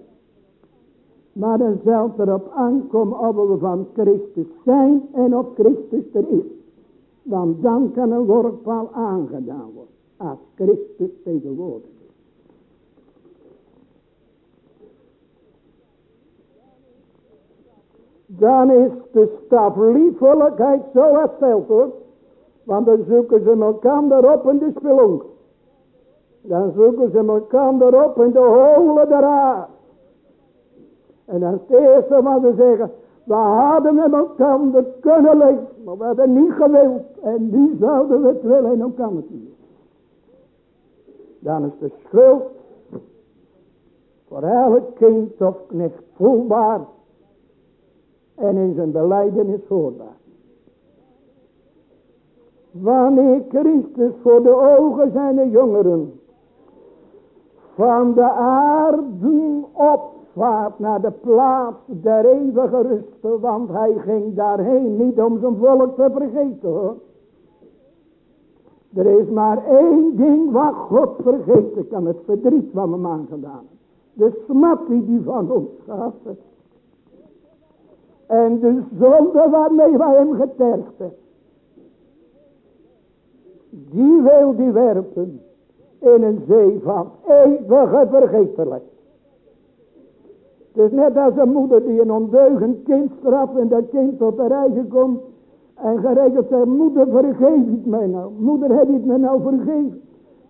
Maar dan zal erop aankomen of we van Christus zijn en of Christus er is. Want dan kan een workpaal aangedaan worden. Als Christus tegenwoordig. Dan is de stap liefelijkheid zo hersteld hoor. Want dan zoeken ze elkaar erop in de spelonk. Dan zoeken ze elkaar erop in de holen der aard. En dan het eerste wat ze zeggen. We hadden met elkaar kunnen leven. Maar we hebben niet gewild. En nu zouden we het willen in elkaar doen. Dan is de schuld. Voor elk kind of knecht voelbaar. En in zijn beleidenis hoorbaar. Wanneer Christus voor de ogen zijn jongeren van de aarde opvaart naar de plaats der eeuwige rust, want hij ging daarheen niet om zijn volk te vergeten hoor. Er is maar één ding wat God vergeten kan, het verdriet van hem aangedaan. De smat die die van ons heeft. En de zonde waarmee wij hem getergd hebben. Die wil die werpen in een zee van eeuwige vergetelheid. Het is net als een moeder die een ondeugend kind straft en dat kind tot de reizen komt. En geregeld zegt, moeder vergeef het mij nou. Moeder heb je het me nou vergeven.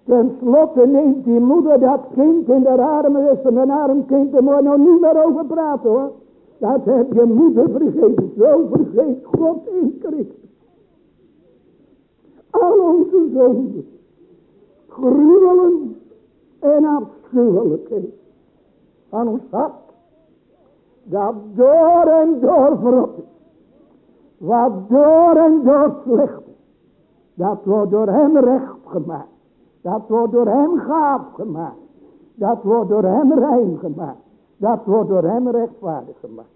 Ten slotte neemt die moeder dat kind in de armen. Is een arm kind, daar moet je nog niet meer over praten hoor. Dat heb je moeder vergeven. Zo vergeet God in Christus. Al onze zonden gruwelen en afschuwelijkheid van ons hart. Dat door en door verrot is. Wat door en door slecht is. Dat wordt door hem recht gemaakt. Dat wordt door hem gaaf gemaakt. Dat wordt door hem rein gemaakt. Dat wordt door hem rechtvaardig gemaakt.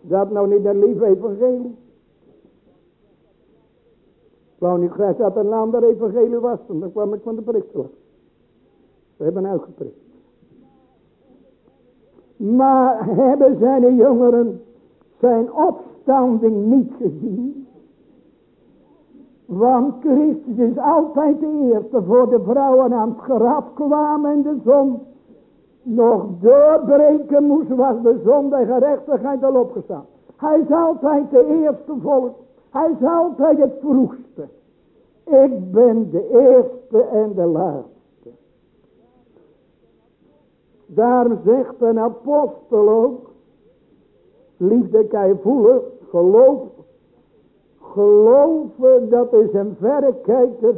Dat nou niet een lieve evangelie? wou niet graag dat een ander evangelie was. Dan kwam ik van de prik terug. We hebben uitgeprikt. Maar hebben zijn jongeren zijn opstanding niet gezien? Want Christus is altijd de eerste voor de vrouwen aan het graf kwamen en de zon nog doorbreken moest, was de zon de gerechtigheid al opgestaan. Hij is altijd de eerste volk. Hij is altijd het vroegste. Ik ben de eerste en de laatste. Daar zegt een apostel ook. Liefde kan je voelen. Geloof. Geloven dat is een verrekijker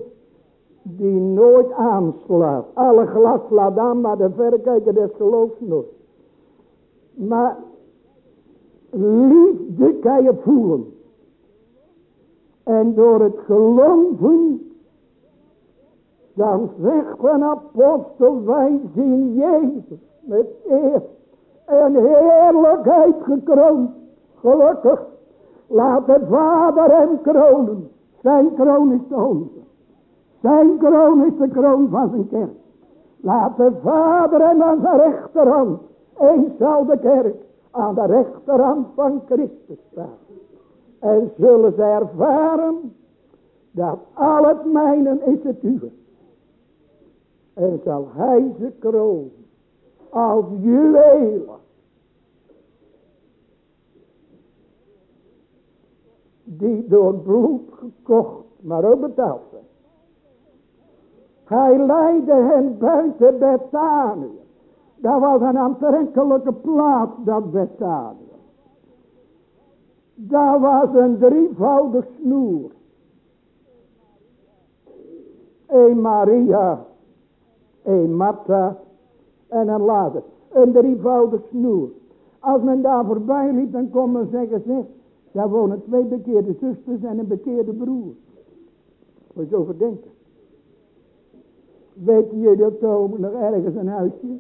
die nooit aanslaat. Alle glas slaat aan, maar de verrekijker des geloofs nooit. Maar liefde kan je voelen. En door het geloven, dan zegt een apostel, wij zien Jezus met eer en heerlijkheid gekroond. Gelukkig, laat de Vader hem kronen. Zijn kroon is de onze. Zijn kroon is de kroon van zijn kerk. Laat de Vader hem aan zijn rechterhand. Eens zal de kerk aan de rechterhand van Christus staan. En zullen zij ervaren dat al het mijnen is het uwe. En zal hij ze kroon als juwelen. Die door bloed gekocht, maar ook betaald zijn. Hij leidde hen buiten Betanië. Dat was een aantrekkelijke plaats, dat Betanië. Daar was een drievoudig snoer. Een Maria, een Martha en een Lazarus. Een drievoudig snoer. Als men daar voorbij liep, dan kon men zeggen, zeg, daar wonen twee bekeerde zusters en een bekeerde broer. Moet je over denken. Weet je dat er nog ergens een huisje,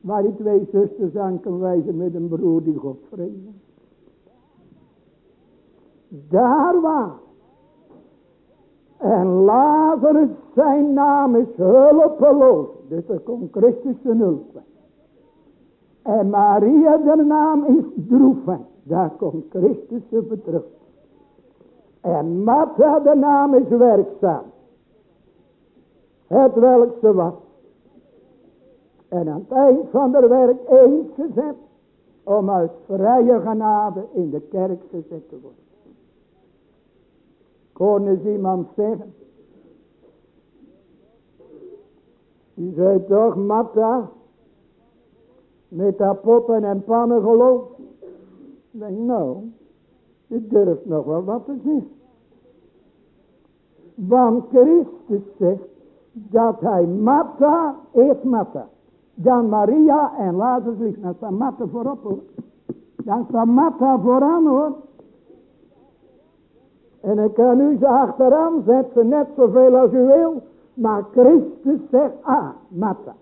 waar die twee zusters aan kan wijzen met een broer die God vrezen? Daar waar. En Lazarus, zijn naam is hulpeloos. Dus er komt Christus zijn hulp. En Maria, de naam is droefheid. Daar komt Christus te terug. En Martha, de naam is werkzaam. Het welk ze was. En aan het eind van haar werk eens gezet. Om uit vrije genade in de kerk gezet te worden. Kon eens iemand zeggen. Die zei toch, Martha, met dat poppen en pannen geloof. Ik denk, nou, je durft nog wel wat te zeggen. Want Christus zegt dat hij Martha, eerst Martha, dan Maria en Lazarus ligt. Dan staat Martha voorop hoor. Dan staat Martha vooraan hoor. En ik kan u ze achteraan zetten, net zoveel als u wil. Maar Christus zegt, ah, Martha.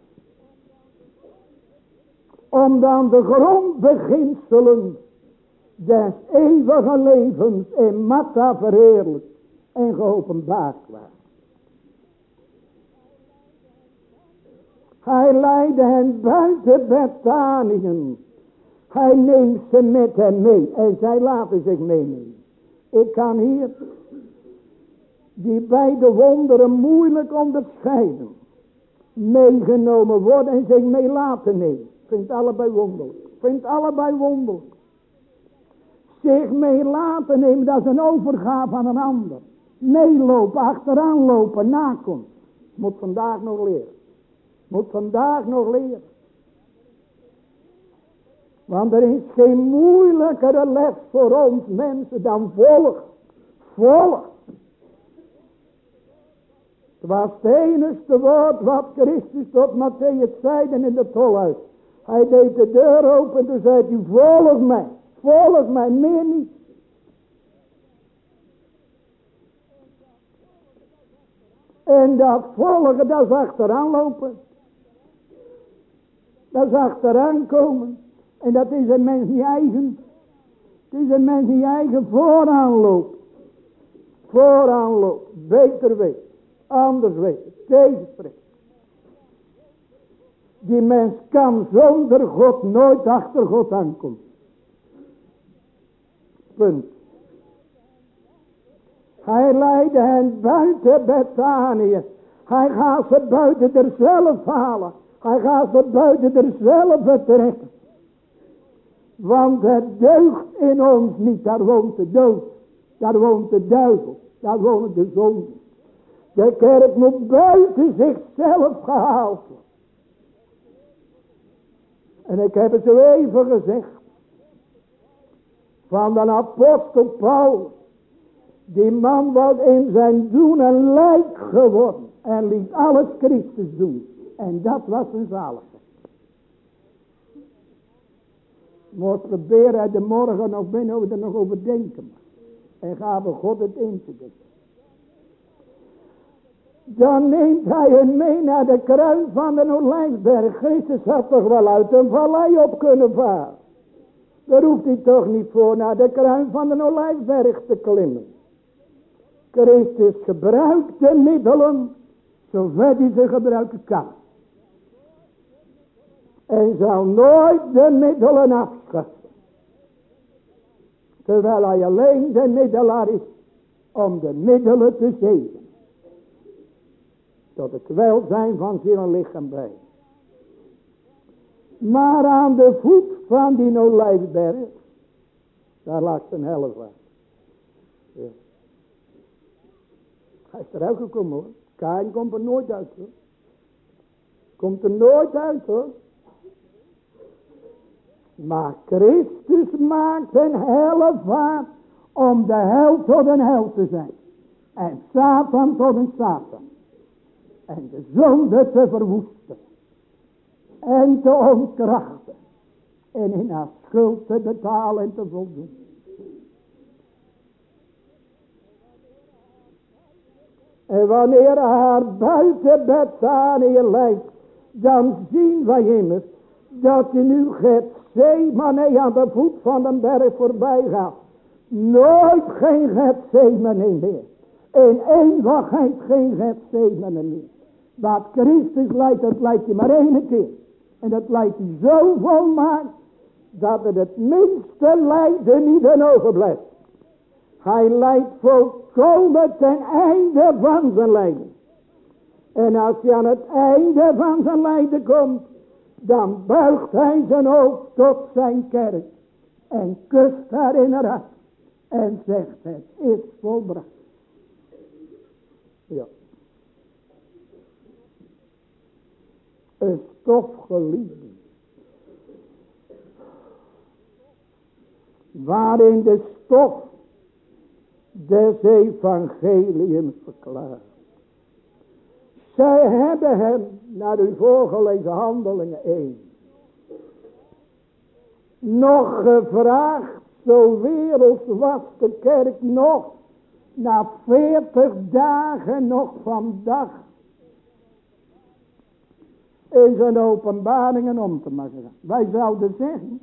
Om dan de grondbeginselen des eeuwige levens in Martha verheerlijk en geopenbaard waren. Hij leidde hen buiten Bethanien. Hij neemt ze met hem mee en zij laten zich meenemen. Ik kan hier die beide wonderen moeilijk onderscheiden. Meegenomen worden en zich mee laten nemen. Vindt allebei wonderlijk. Vindt allebei wonderlijk. Zich mee laten nemen, dat is een overgave aan een ander. Meelopen, achteraan lopen, nakomt. Moet vandaag nog leren. Moet vandaag nog leren. Want er is geen moeilijkere les voor ons mensen dan volg. Volg. Het was het enigste woord wat Christus tot Matthäus zeide in de tolhuis. Hij deed de deur open en toen zei hij, volg mij. Volg mij, meer niet. En dat volgen, dat is achteraan lopen. Dat is achteraan komen. En dat is een mens niet eigen. Het is een mens niet eigen vooraan loopt. Vooraan loopt. Beter weet. Anders weet. Tegenspreekt. Die mens kan zonder God nooit achter God aankomen. Punt. Hij leidde hen buiten Bethanië. Hij gaat ze buiten er zelf halen. Hij gaat ze buiten er zelf trekken. Want het deugt in ons niet. Daar woont de dood. Daar woont de duivel. Daar woont de zonde. De kerk moet buiten zichzelf gehaald worden. En ik heb het zo even gezegd. Van de apostel Paulus. Die man was in zijn doen een lijk geworden. En liet alles Christus doen. En dat was een zaligheid. Moet proberen de morgen nog binnen we er nog over denken. En gaven God het in te doen. Dan neemt hij hen mee naar de kruin van de Olijfberg. Christus had toch wel uit een vallei op kunnen varen. Daar hoeft hij toch niet voor naar de kruin van de Olijfberg te klimmen. Christus gebruikt de middelen zover hij ze gebruiken kan. En zal nooit de middelen afschaffen. Terwijl hij alleen de middelaar is om de middelen te zeven. Tot het welzijn van ziel en lichaam bij. Maar aan de voet van die olijfberg, daar lag zijn helft Ja. Hij is eruit gekomen hoor. Kain komt er nooit uit hoor. Komt er nooit uit hoor. Maar Christus maakt een hellevaart om de hel tot een hel te zijn. En Satan tot een Satan. En de zonde te verwoesten. En te ontkrachten. En in haar schuld te betalen en te voldoen. En wanneer haar buiten Bethanië lijkt, dan zien wij immers dat je nu Gethsemane aan de voet van de berg voorbij gaat. Nooit geen Gethsemane meer. In eenvoudigheid geen Gethsemane meer. Wat Christus leidt, dat leidt je maar één keer. En dat je zo volmaakt, dat het het minste lijden niet een overblijft. Hij leidt volkomen ten einde van zijn lijden. En als hij aan het einde van zijn lijden komt, dan buigt hij zijn hoofd tot zijn kerk. En kust haar in haar hart. En zegt het is volbracht. Ja. Een stofgeliefde. Waarin de stof des evangeliums verklaart. Zij hebben hem, naar uw voorgelezen handelingen 1, nog gevraagd, zo werelds was de kerk nog, na veertig dagen nog van dag, in zijn openbaringen om te maken. Wij zouden zeggen,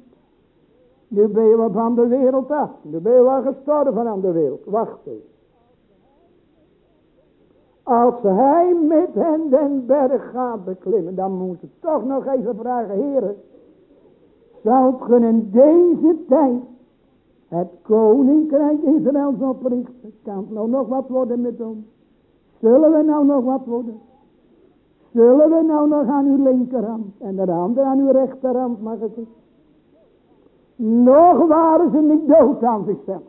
nu ben je wat van de wereld af, nu ben je wel gestorven aan de wereld, wacht eens. Als hij met hen den berg gaat beklimmen, dan moet je toch nog even vragen, heren. Zou het in deze tijd het koninkrijk Israëls oprichten? Kan het nou nog wat worden met ons? Zullen we nou nog wat worden? Zullen we nou nog aan uw linkerhand en de andere aan uw rechterhand mag het? Nog waren ze niet dood aan zichzelf.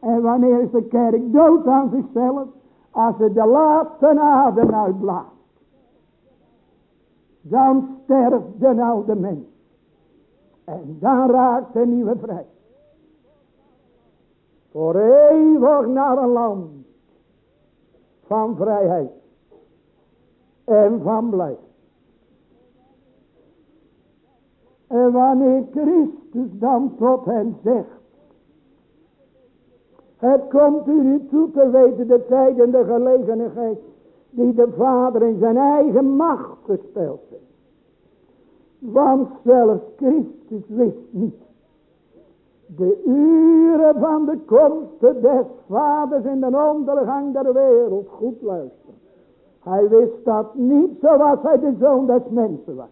En wanneer is de kerk dood aan zichzelf? Als ze de laatste adem uitblaast. Dan sterft de oude mens. En dan raakt de nieuwe vrij. Voor eeuwig naar een land. Van vrijheid. En van blijf. En wanneer Christus dan tot hen zegt. Het komt u niet toe te weten de tijd en de gelegenheid die de Vader in zijn eigen macht gesteld heeft. Want zelfs Christus wist niet de uren van de komst des vaders in de ondergang der wereld. Goed luisteren. Hij wist dat niet zoals hij de zoon des mensen was.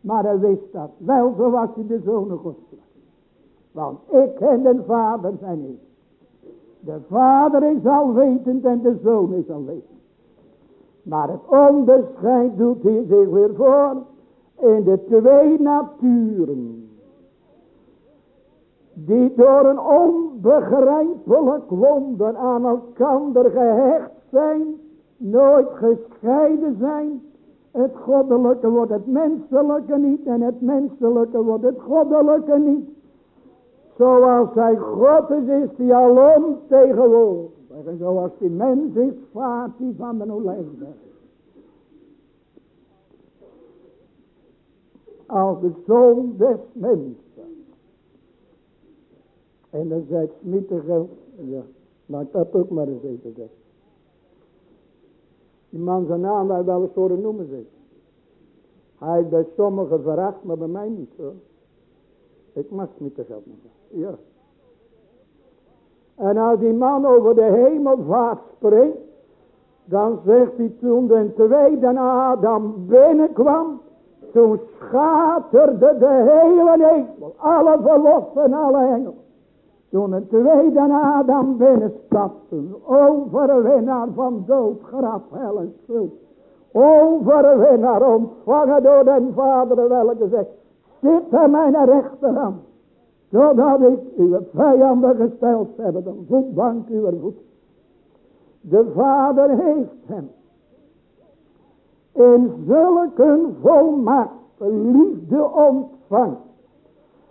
Maar hij wist dat wel zoals hij de zoon God was. Want ik en de vader zijn één. De vader is alwetend en de zoon is alwetend. Maar het onderscheid doet hij zich weer voor in de twee naturen. Die door een onbegrijpelijk wonder aan elkaar gehecht zijn. Nooit gescheiden zijn. Het goddelijke wordt het menselijke niet en het menselijke wordt het goddelijke niet. Zoals hij God is, is hij alom tegenwoordig. En zoals die mens is, vaart hij van de olijfberg. Als de zoon des mensen. En dan zegt Smietige, ja, laat dat ook maar eens even zeggen. Die man zijn naam wij wel eens horen noemen zich. Hij is bij sommigen veracht, maar bij mij niet hoor. Ik mag Smietige noemen. Ja. En als die man over de hemelvaart spreekt, dan zegt hij toen de tweede Adam binnenkwam, toen schaterde de hele hemel, alle verlossen, alle engelen. Toen de tweede Adam binnenstapte, overwinnaar van dood, graf, hel en schuld. Overwinnaar ontvangen door den Vader, welke zegt, zit aan mijn rechterhand. Zodat ik uw vijanden gesteld heb, een voetbank uw voet. De Vader heeft hem in zulke volmaakte liefde ontvangen.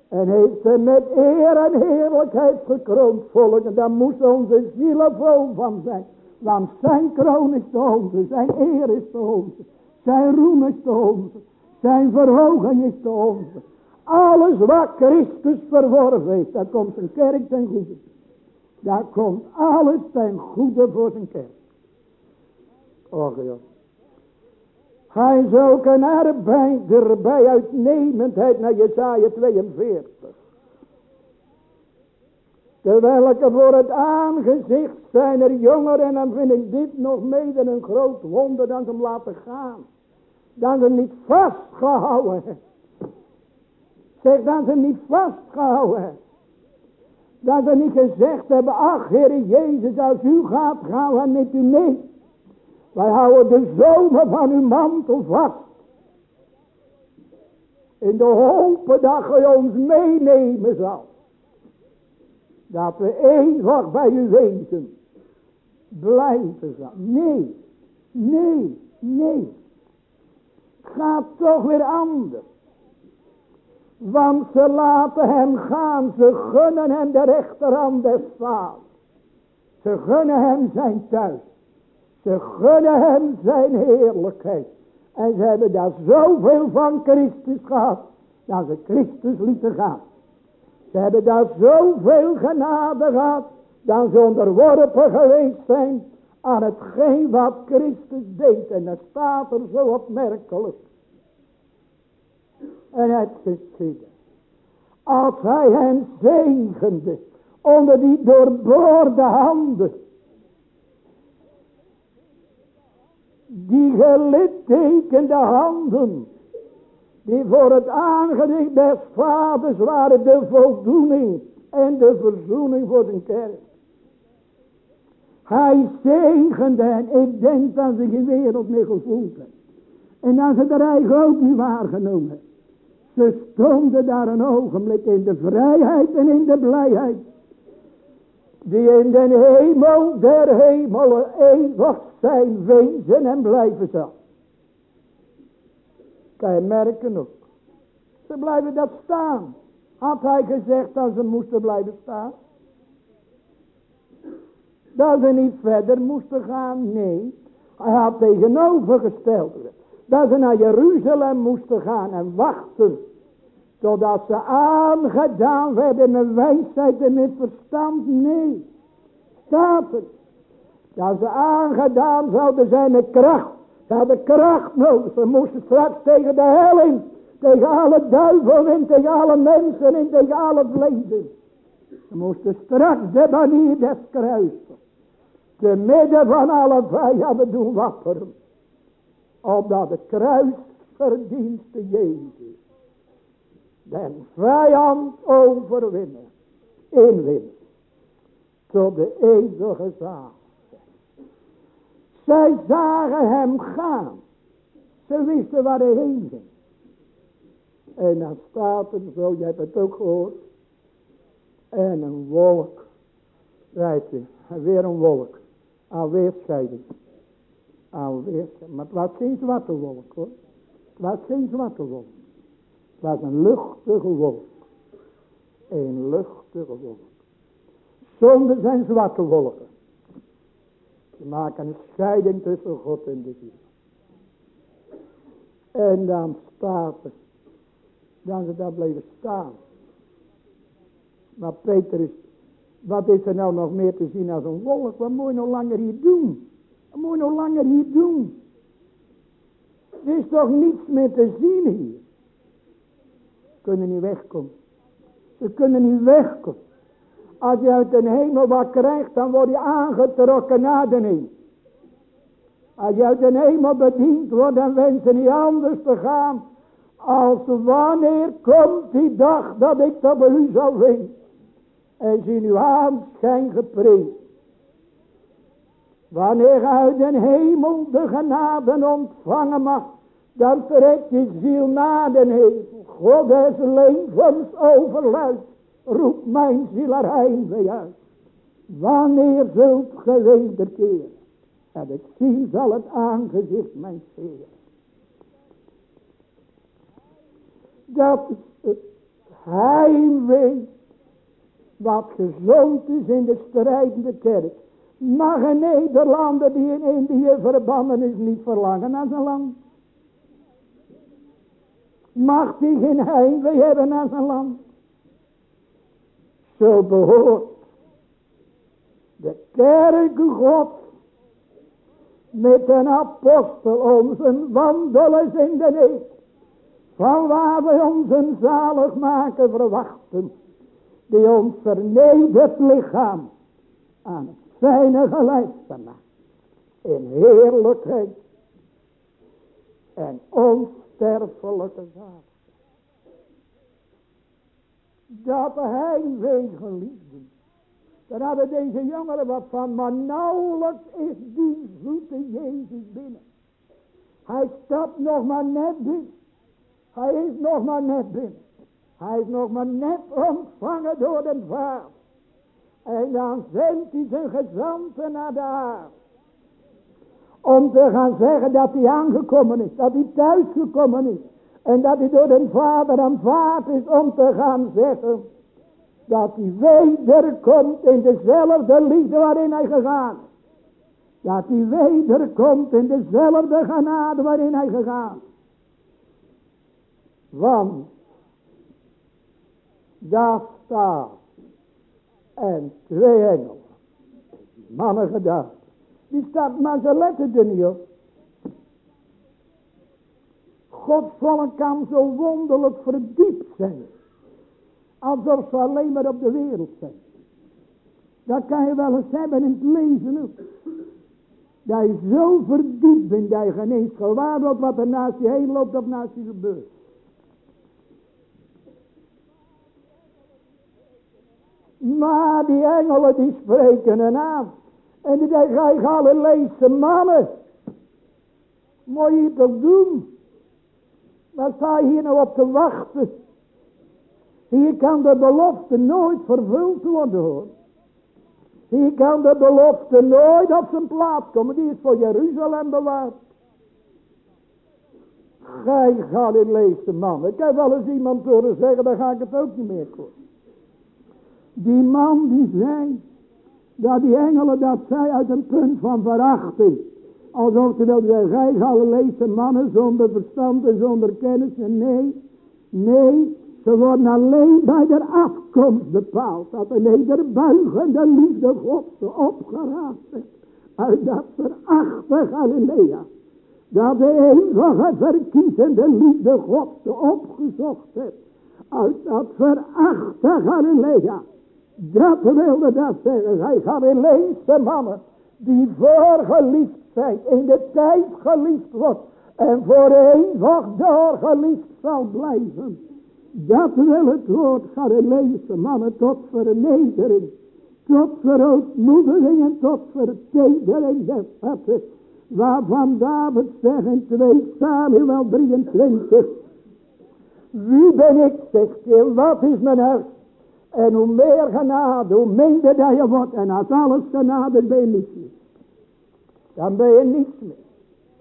En heeft hem met eer en heerlijkheid gekroond volgen. Daar moest onze zielen vol van zijn. Want zijn kroon is de onze, zijn eer is de onze, zijn roem is de onze, zijn verhoging is de onze. Alles wat Christus verworven heeft, daar komt zijn kerk ten goede. Daar komt alles ten goede voor zijn kerk. Och ja. Hij is ook een arbeider bij uitnemendheid naar Jesaja 42. Terwijl ik voor het aangezicht zijn er jongeren en dan vind ik dit nog mede een groot wonder dan ze hem laten gaan. Dan ze niet vastgehouden Zeg dat ze niet vastgehouden Dat ze niet gezegd hebben, ach Heer Jezus, als u gaat, gaan we met u mee. Wij houden de zomer van uw mantel vast. In de hoop dat u ons meenemen zal. Dat we eeuwig bij u wezen. Blijven zal. Nee, nee, nee. Het gaat toch weer anders. Want ze laten hem gaan. Ze gunnen hem de rechterhand des vaders. Ze gunnen hem zijn thuis. Ze gunnen hem zijn heerlijkheid. En ze hebben daar zoveel van Christus gehad. Dat ze Christus lieten gaan. Ze hebben daar zoveel genade gehad. Dat ze onderworpen geweest zijn aan hetgeen wat Christus deed. En dat staat er zo opmerkelijk. En het geschiedde. Als hij hen zegende onder die doorboorde handen. Die gelittekende handen. Die voor het aangezicht des vaders waren de voldoening en de verzoening voor zijn kerk. Hij zegende en ik denk dat ze geen wereld meer gevoeld hebben. En dat ze er eigenlijk ook niet waargenomen hebben. Ze stonden daar een ogenblik in de vrijheid en in de blijheid. Die in de hemel der hemelen eeuwig zijn wezen en blijven zal. Kan je merken ook. Ze blijven dat staan. Had hij gezegd dat ze moesten blijven staan? Dat ze niet verder moesten gaan? Nee. Hij had tegenovergesteld dat ze naar Jeruzalem moesten gaan en wachten. Totdat ze aangedaan werden met wijsheid en met verstand. Nee. Staat het. Dat ze aangedaan zouden zijn met kracht. Ze hadden kracht nodig. Ze moesten straks tegen de hel in. Tegen alle duivelen en tegen alle mensen en tegen alle vlees Ze moesten straks de banier des kruisen. Te midden van alle vijanden doen wapperen. Opdat het kruis verdienste Jezus. Den vijand overwinnen. Inwinnen. Tot de eeuwige zaal. Zij zagen hem gaan. Ze wisten waar hij heen ging. En dan staat er zo, je hebt het ook gehoord. En een wolk. Rijdt weer. Weer een wolk. Alweer scheiding. Alweer. Maar het was geen zwarte wolk hoor. Het was geen zwarte wolk. Was een luchtige wolk. Een luchtige wolk. Zonder zijn zwarte wolken. Ze maken een scheiding tussen God en de ziel. En dan staat er. Dan ze daar bleven staan. Maar Peter is. Wat is er nou nog meer te zien als een wolk? Wat moet je nou langer hier doen? Wat moet je nou langer hier doen? Er is toch niets meer te zien hier. Kunnen niet wegkomen. Ze kunnen niet wegkomen. Als je uit de hemel wat krijgt, dan word je aangetrokken naar de hemel. Als je uit de hemel bediend wordt, dan wens je niet anders te gaan. Als wanneer komt die dag dat ik dat bij u zal vinden. En zie uw aanschijn geprezen. Wanneer uit de hemel de genade ontvangen mag. Dan trekt je ziel naar de hemel. God des levens overluid roept mijn ziel er heimwee uit. Wanneer zult ge wederkeren? En ik zie zal het aangezicht mijn Heer. Dat is het heimwee wat gezond is in de strijdende kerk. Mag een Nederlander die in Indië verbannen is niet verlangen naar zijn land? Mag die geen heimwee hebben naar zijn land? Zo behoort de kerk God met een apostel onze wandelen in de neet. Van waar we onze zalig maken verwachten. Die ons vernederd lichaam aan het fijne gelijk maken. In heerlijkheid en onsterfelijke zaak. dat hij wegen liefde. Daar hadden deze jongeren wat van, maar nauwelijks is die zoete Jezus binnen. Hij stapt nog maar net binnen. Hij is nog maar net binnen. Hij is nog maar net ontvangen door de Vader. En dan zendt hij zijn gezanten naar de aarde. Om te gaan zeggen dat hij aangekomen is. Dat hij thuisgekomen is. En dat hij door de Vader aanvaard is om te gaan zeggen. Dat hij wederkomt in dezelfde liefde waarin hij gegaan is. Dat hij wederkomt in dezelfde genade waarin hij gegaan is. Want daar staat en twee engelen. Mannen gedacht. Die staat, maar ze letten er niet op. Gods volk kan zo wonderlijk verdiept zijn. Alsof ze alleen maar op de wereld zijn. Dat kan je wel eens hebben in het lezen ook. Dat je zo verdiept bent dat je geen wat er naast je heen loopt of naast je gebeurt. Maar die engelen die spreken een. En die gij Galileese mannen. Moet je toch doen? Waar sta je hier nou op te wachten? Hier kan de belofte nooit vervuld worden hoor. Hier kan de belofte nooit op zijn plaats komen. Die is voor Jeruzalem bewaard. Gij Galileese man. Ik heb wel eens iemand horen zeggen, dan ga ik het ook niet meer kort. Die man die zei, dat die engelen dat zei uit een punt van verachting. Alsof ze wilden zeggen, gij Galileese mannen zonder verstand en zonder kennis. En nee, nee, ze worden alleen bij de afkomst bepaald. Dat de nederbuigende liefde God ze opgeraapt heeft. Uit dat verachte Galilea. Dat de eeuwige verkiezende liefde God ze opgezocht heeft. Uit dat verachte Galilea. Dat wilde dat zeggen. Hij Galileese mannen. Die voorgeliefd zijn. In de tijd geliefd wordt. En voor eeuwig door geliefd zal blijven. Dat wil het woord Galileese mannen tot vernedering. Tot verootmoediging en tot vertedering des harten. Waarvan David zegt in 2 Samuel 23. Wie ben ik, zegt hij, wat is mijn huis? En hoe meer genade, hoe minder je wordt. En als alles genade ben je niets meer. Dan ben je niets meer.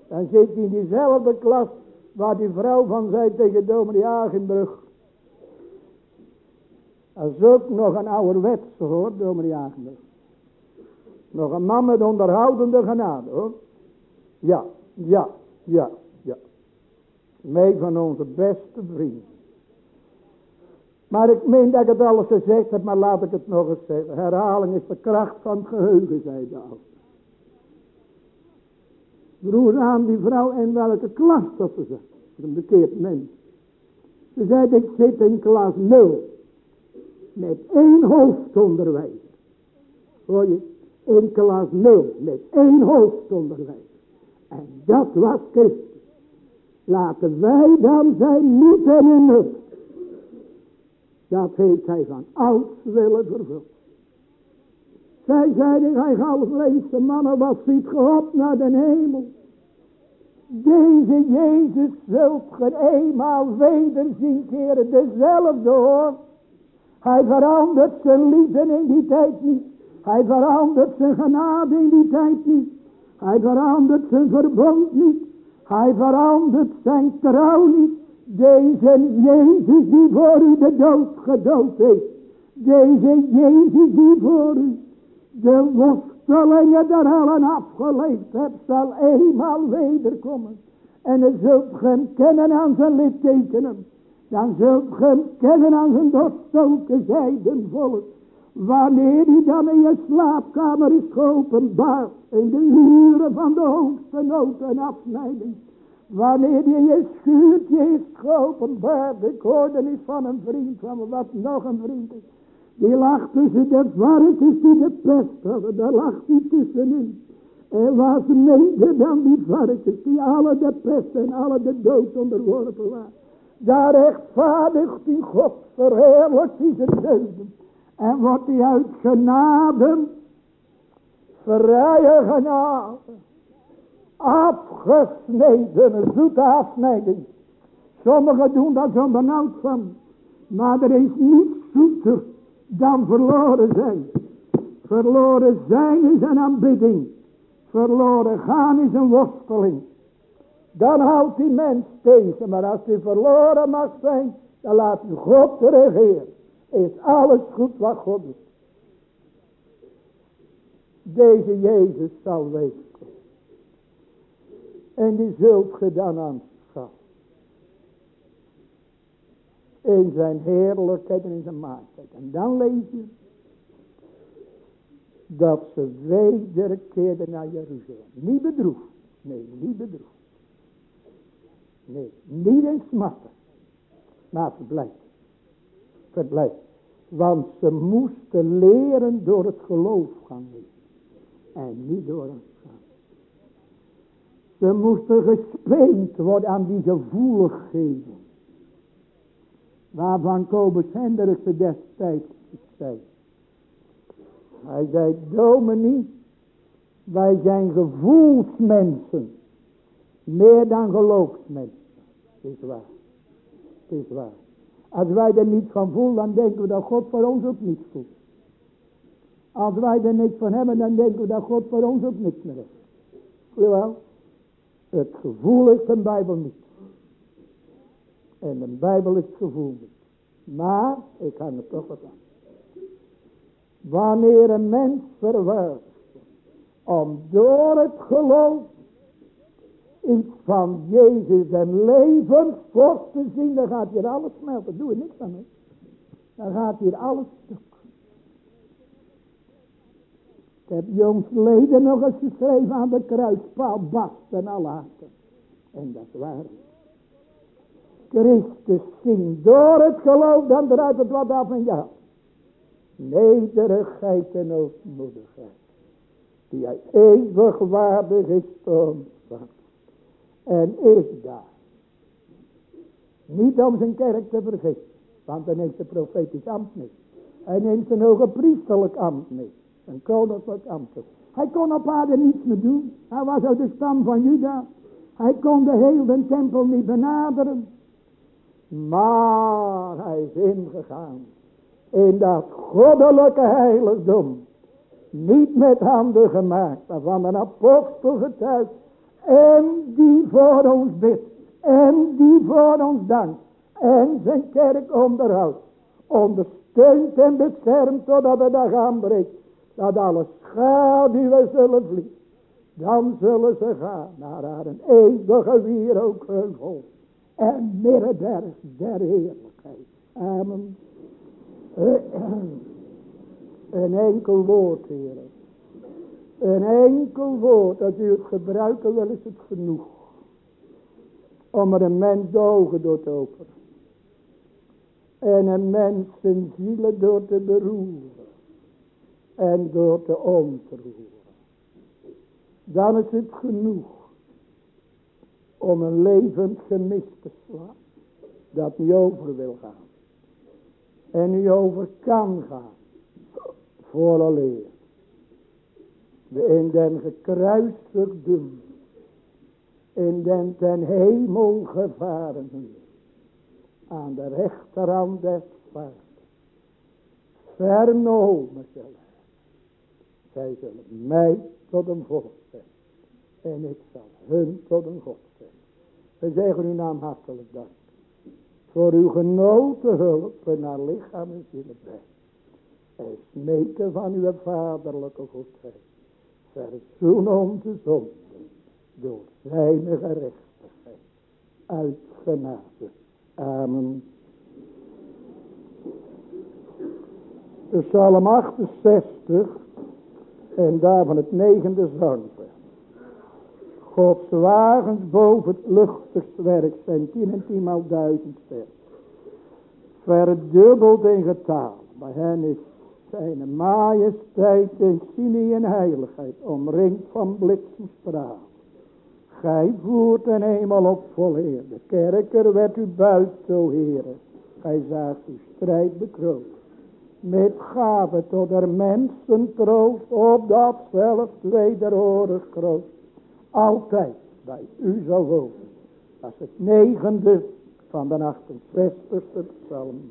Dan zit je in diezelfde klas waar die vrouw van zei tegen dominee Agenbrug. Dat is ook nog een ouderwetse hoor, dominee Agenbrug. Nog een man met onderhoudende genade hoor. Ja, ja, ja, ja. Mee van onze beste vrienden. Maar ik meen dat ik het alles gezegd heb, maar laat ik het nog eens zeggen. Herhaling is de kracht van het geheugen, zei de oude. Vroeg aan die vrouw in welke klas dat ze zat. Een bekeerd mens. Ze zei, ik zit in klas 0. Met één hoofdonderwijs. Hoor je? In klas 0. Met één hoofdonderwijs. En dat was Christus. Laten wij dan zijn niet in dat heeft hij van ouds willen vervuld. Zij zeiden, hij galvleeste mannen, wat ziet gehoopt naar de hemel. Deze Jezus zult ge eenmaal wederzien keren, dezelfde hoor. Hij verandert zijn liefde in die tijd niet. Hij verandert zijn genade in die tijd niet. Hij verandert zijn verbond niet. Hij verandert zijn trouw niet. Deze Jezus die voor u de dood gedood heeft. Deze Jezus die voor u de worstelingen der hellen afgeleefd hebt, zal eenmaal wederkomen. En dan zult ge hem kennen aan zijn littekenen. Dan zult ge hem kennen aan zijn doorstoken zijden volk. Wanneer hij dan in je slaapkamer is geopenbaard. In de uren van de hoogste nood en. Wanneer je je schuurtje heeft geopenbaard. Ik hoorde niet van een vriend van me, wat nog een vriend is. Die lag tussen de varkens die de pest hadden. Daar lag hij tussenin. En was minder dan die varkens die alle de pest en alle de dood onderworpen waren. Daar rechtvaardigt die God, verheerlijkt hij zijn deugden. En wordt hij uit genade, vrije genade, afgesneden, een zoete afsnijding. Sommigen doen dat zo benauwd van. Maar er is niets zoeter dan verloren zijn. Verloren zijn is een aanbidding. Verloren gaan is een worsteling. Dan houdt die mens tegen. Maar als hij verloren mag zijn, dan laat hij God regeren. Is alles goed wat God doet. Deze Jezus zal wezen. En die zult ge dan aanschouwen. In zijn heerlijkheid en in zijn maakheid. En dan lees je dat ze wederkeerden naar Jeruzalem. Niet bedroefd. Nee, niet bedroefd. Nee, niet in smatten. Maar verblijd. Verblijd. Want ze moesten leren door het geloof gaan leven. En niet door gaan. Ze moesten gespeend worden aan die gevoeligheden. Waarvan Kobus Hendrikse destijds zei. Hij zei, dominee, wij zijn gevoelsmensen. Meer dan geloofsmensen. Het is waar. Het is waar. Als wij er niet van voelen, dan denken we dat God voor ons ook niets voelt. Als wij er niks van hebben, dan denken we dat God voor ons ook niks meer heeft. Jawel. Het gevoel is de Bijbel niet. En de Bijbel is het gevoel niet. Maar, ik ga er toch wat aan. Wanneer een mens verwaardigt om door het geloof iets van Jezus en leven voort te zien, dan gaat hier alles smelten. Doe er niks aan. Hè? Dan gaat hier alles. Ik heb jongsleden nog eens geschreven aan de kruispaal, bast en al En dat waar. Christus zingt door het geloof, dan draait het wat af en ja. Nederigheid en ootmoedigheid. Die hij eeuwig waardig is. En is daar. Niet om zijn kerk te vergeten. Want hij neemt de profetisch ambt mee. Hij neemt zijn hoge priesterlijk ambt mee. Een koninklijk ambt. Hij kon op aarde niets meer doen. Hij was uit de stam van Juda. Hij kon de hele tempel niet benaderen. Maar hij is ingegaan in dat goddelijke heiligdom. Niet met handen gemaakt, maar van een apostel getuigd. En die voor ons bidt. En die voor ons dankt. En zijn kerk onderhoudt. Ondersteunt en beschermt totdat de dag aanbreekt. Dat alle schaduwen zullen vliegen. Dan zullen ze gaan naar haar een eeuwige wierookgeul. En middenberg der heerlijkheid. Amen. Een enkel woord, heren. Een enkel woord, dat u het gebruiken wil, is het genoeg. Om er een mens de ogen door te openen. En een mens zijn zielen door te beroeren. En door te ontroeren. Dan is het genoeg. Om een levend gemis te slaan. Dat niet over wil gaan en u over kan gaan. Vooraleer. We in den gekruisigden. In den ten hemel gevaren. Aan de rechterhand des vaders. Vernomen zullen. Zij zullen mij tot een volk zijn. En ik zal hun tot een God zijn. We zeggen uw naam hartelijk dank voor uw genoten hulp naar lichaam en ziel. En smeken van uw vaderlijke goedheid. Verzoen onze zonden door zijn gerechtigheid. Uit genade. Amen. De Psalm 68 en daarvan het negende zangvers. Gods wagens boven het luchtigste werk zijn tien en tienmaal duizend ver. Verdubbeld in getal. Bij hen is zijn majesteit en sinie en heiligheid omringd van bliksemstraal. Gij voert een eenmaal op volleerde. Kerker werd u buiten, o Heere. Gij zaagt uw strijd bekroond. Met gave tot er mensen troost. Op dat zelf wederhorig groot. Altijd bij u zal wonen. Dat is het negende van de 68ste psalm.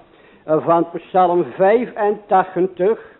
van Psalm 85.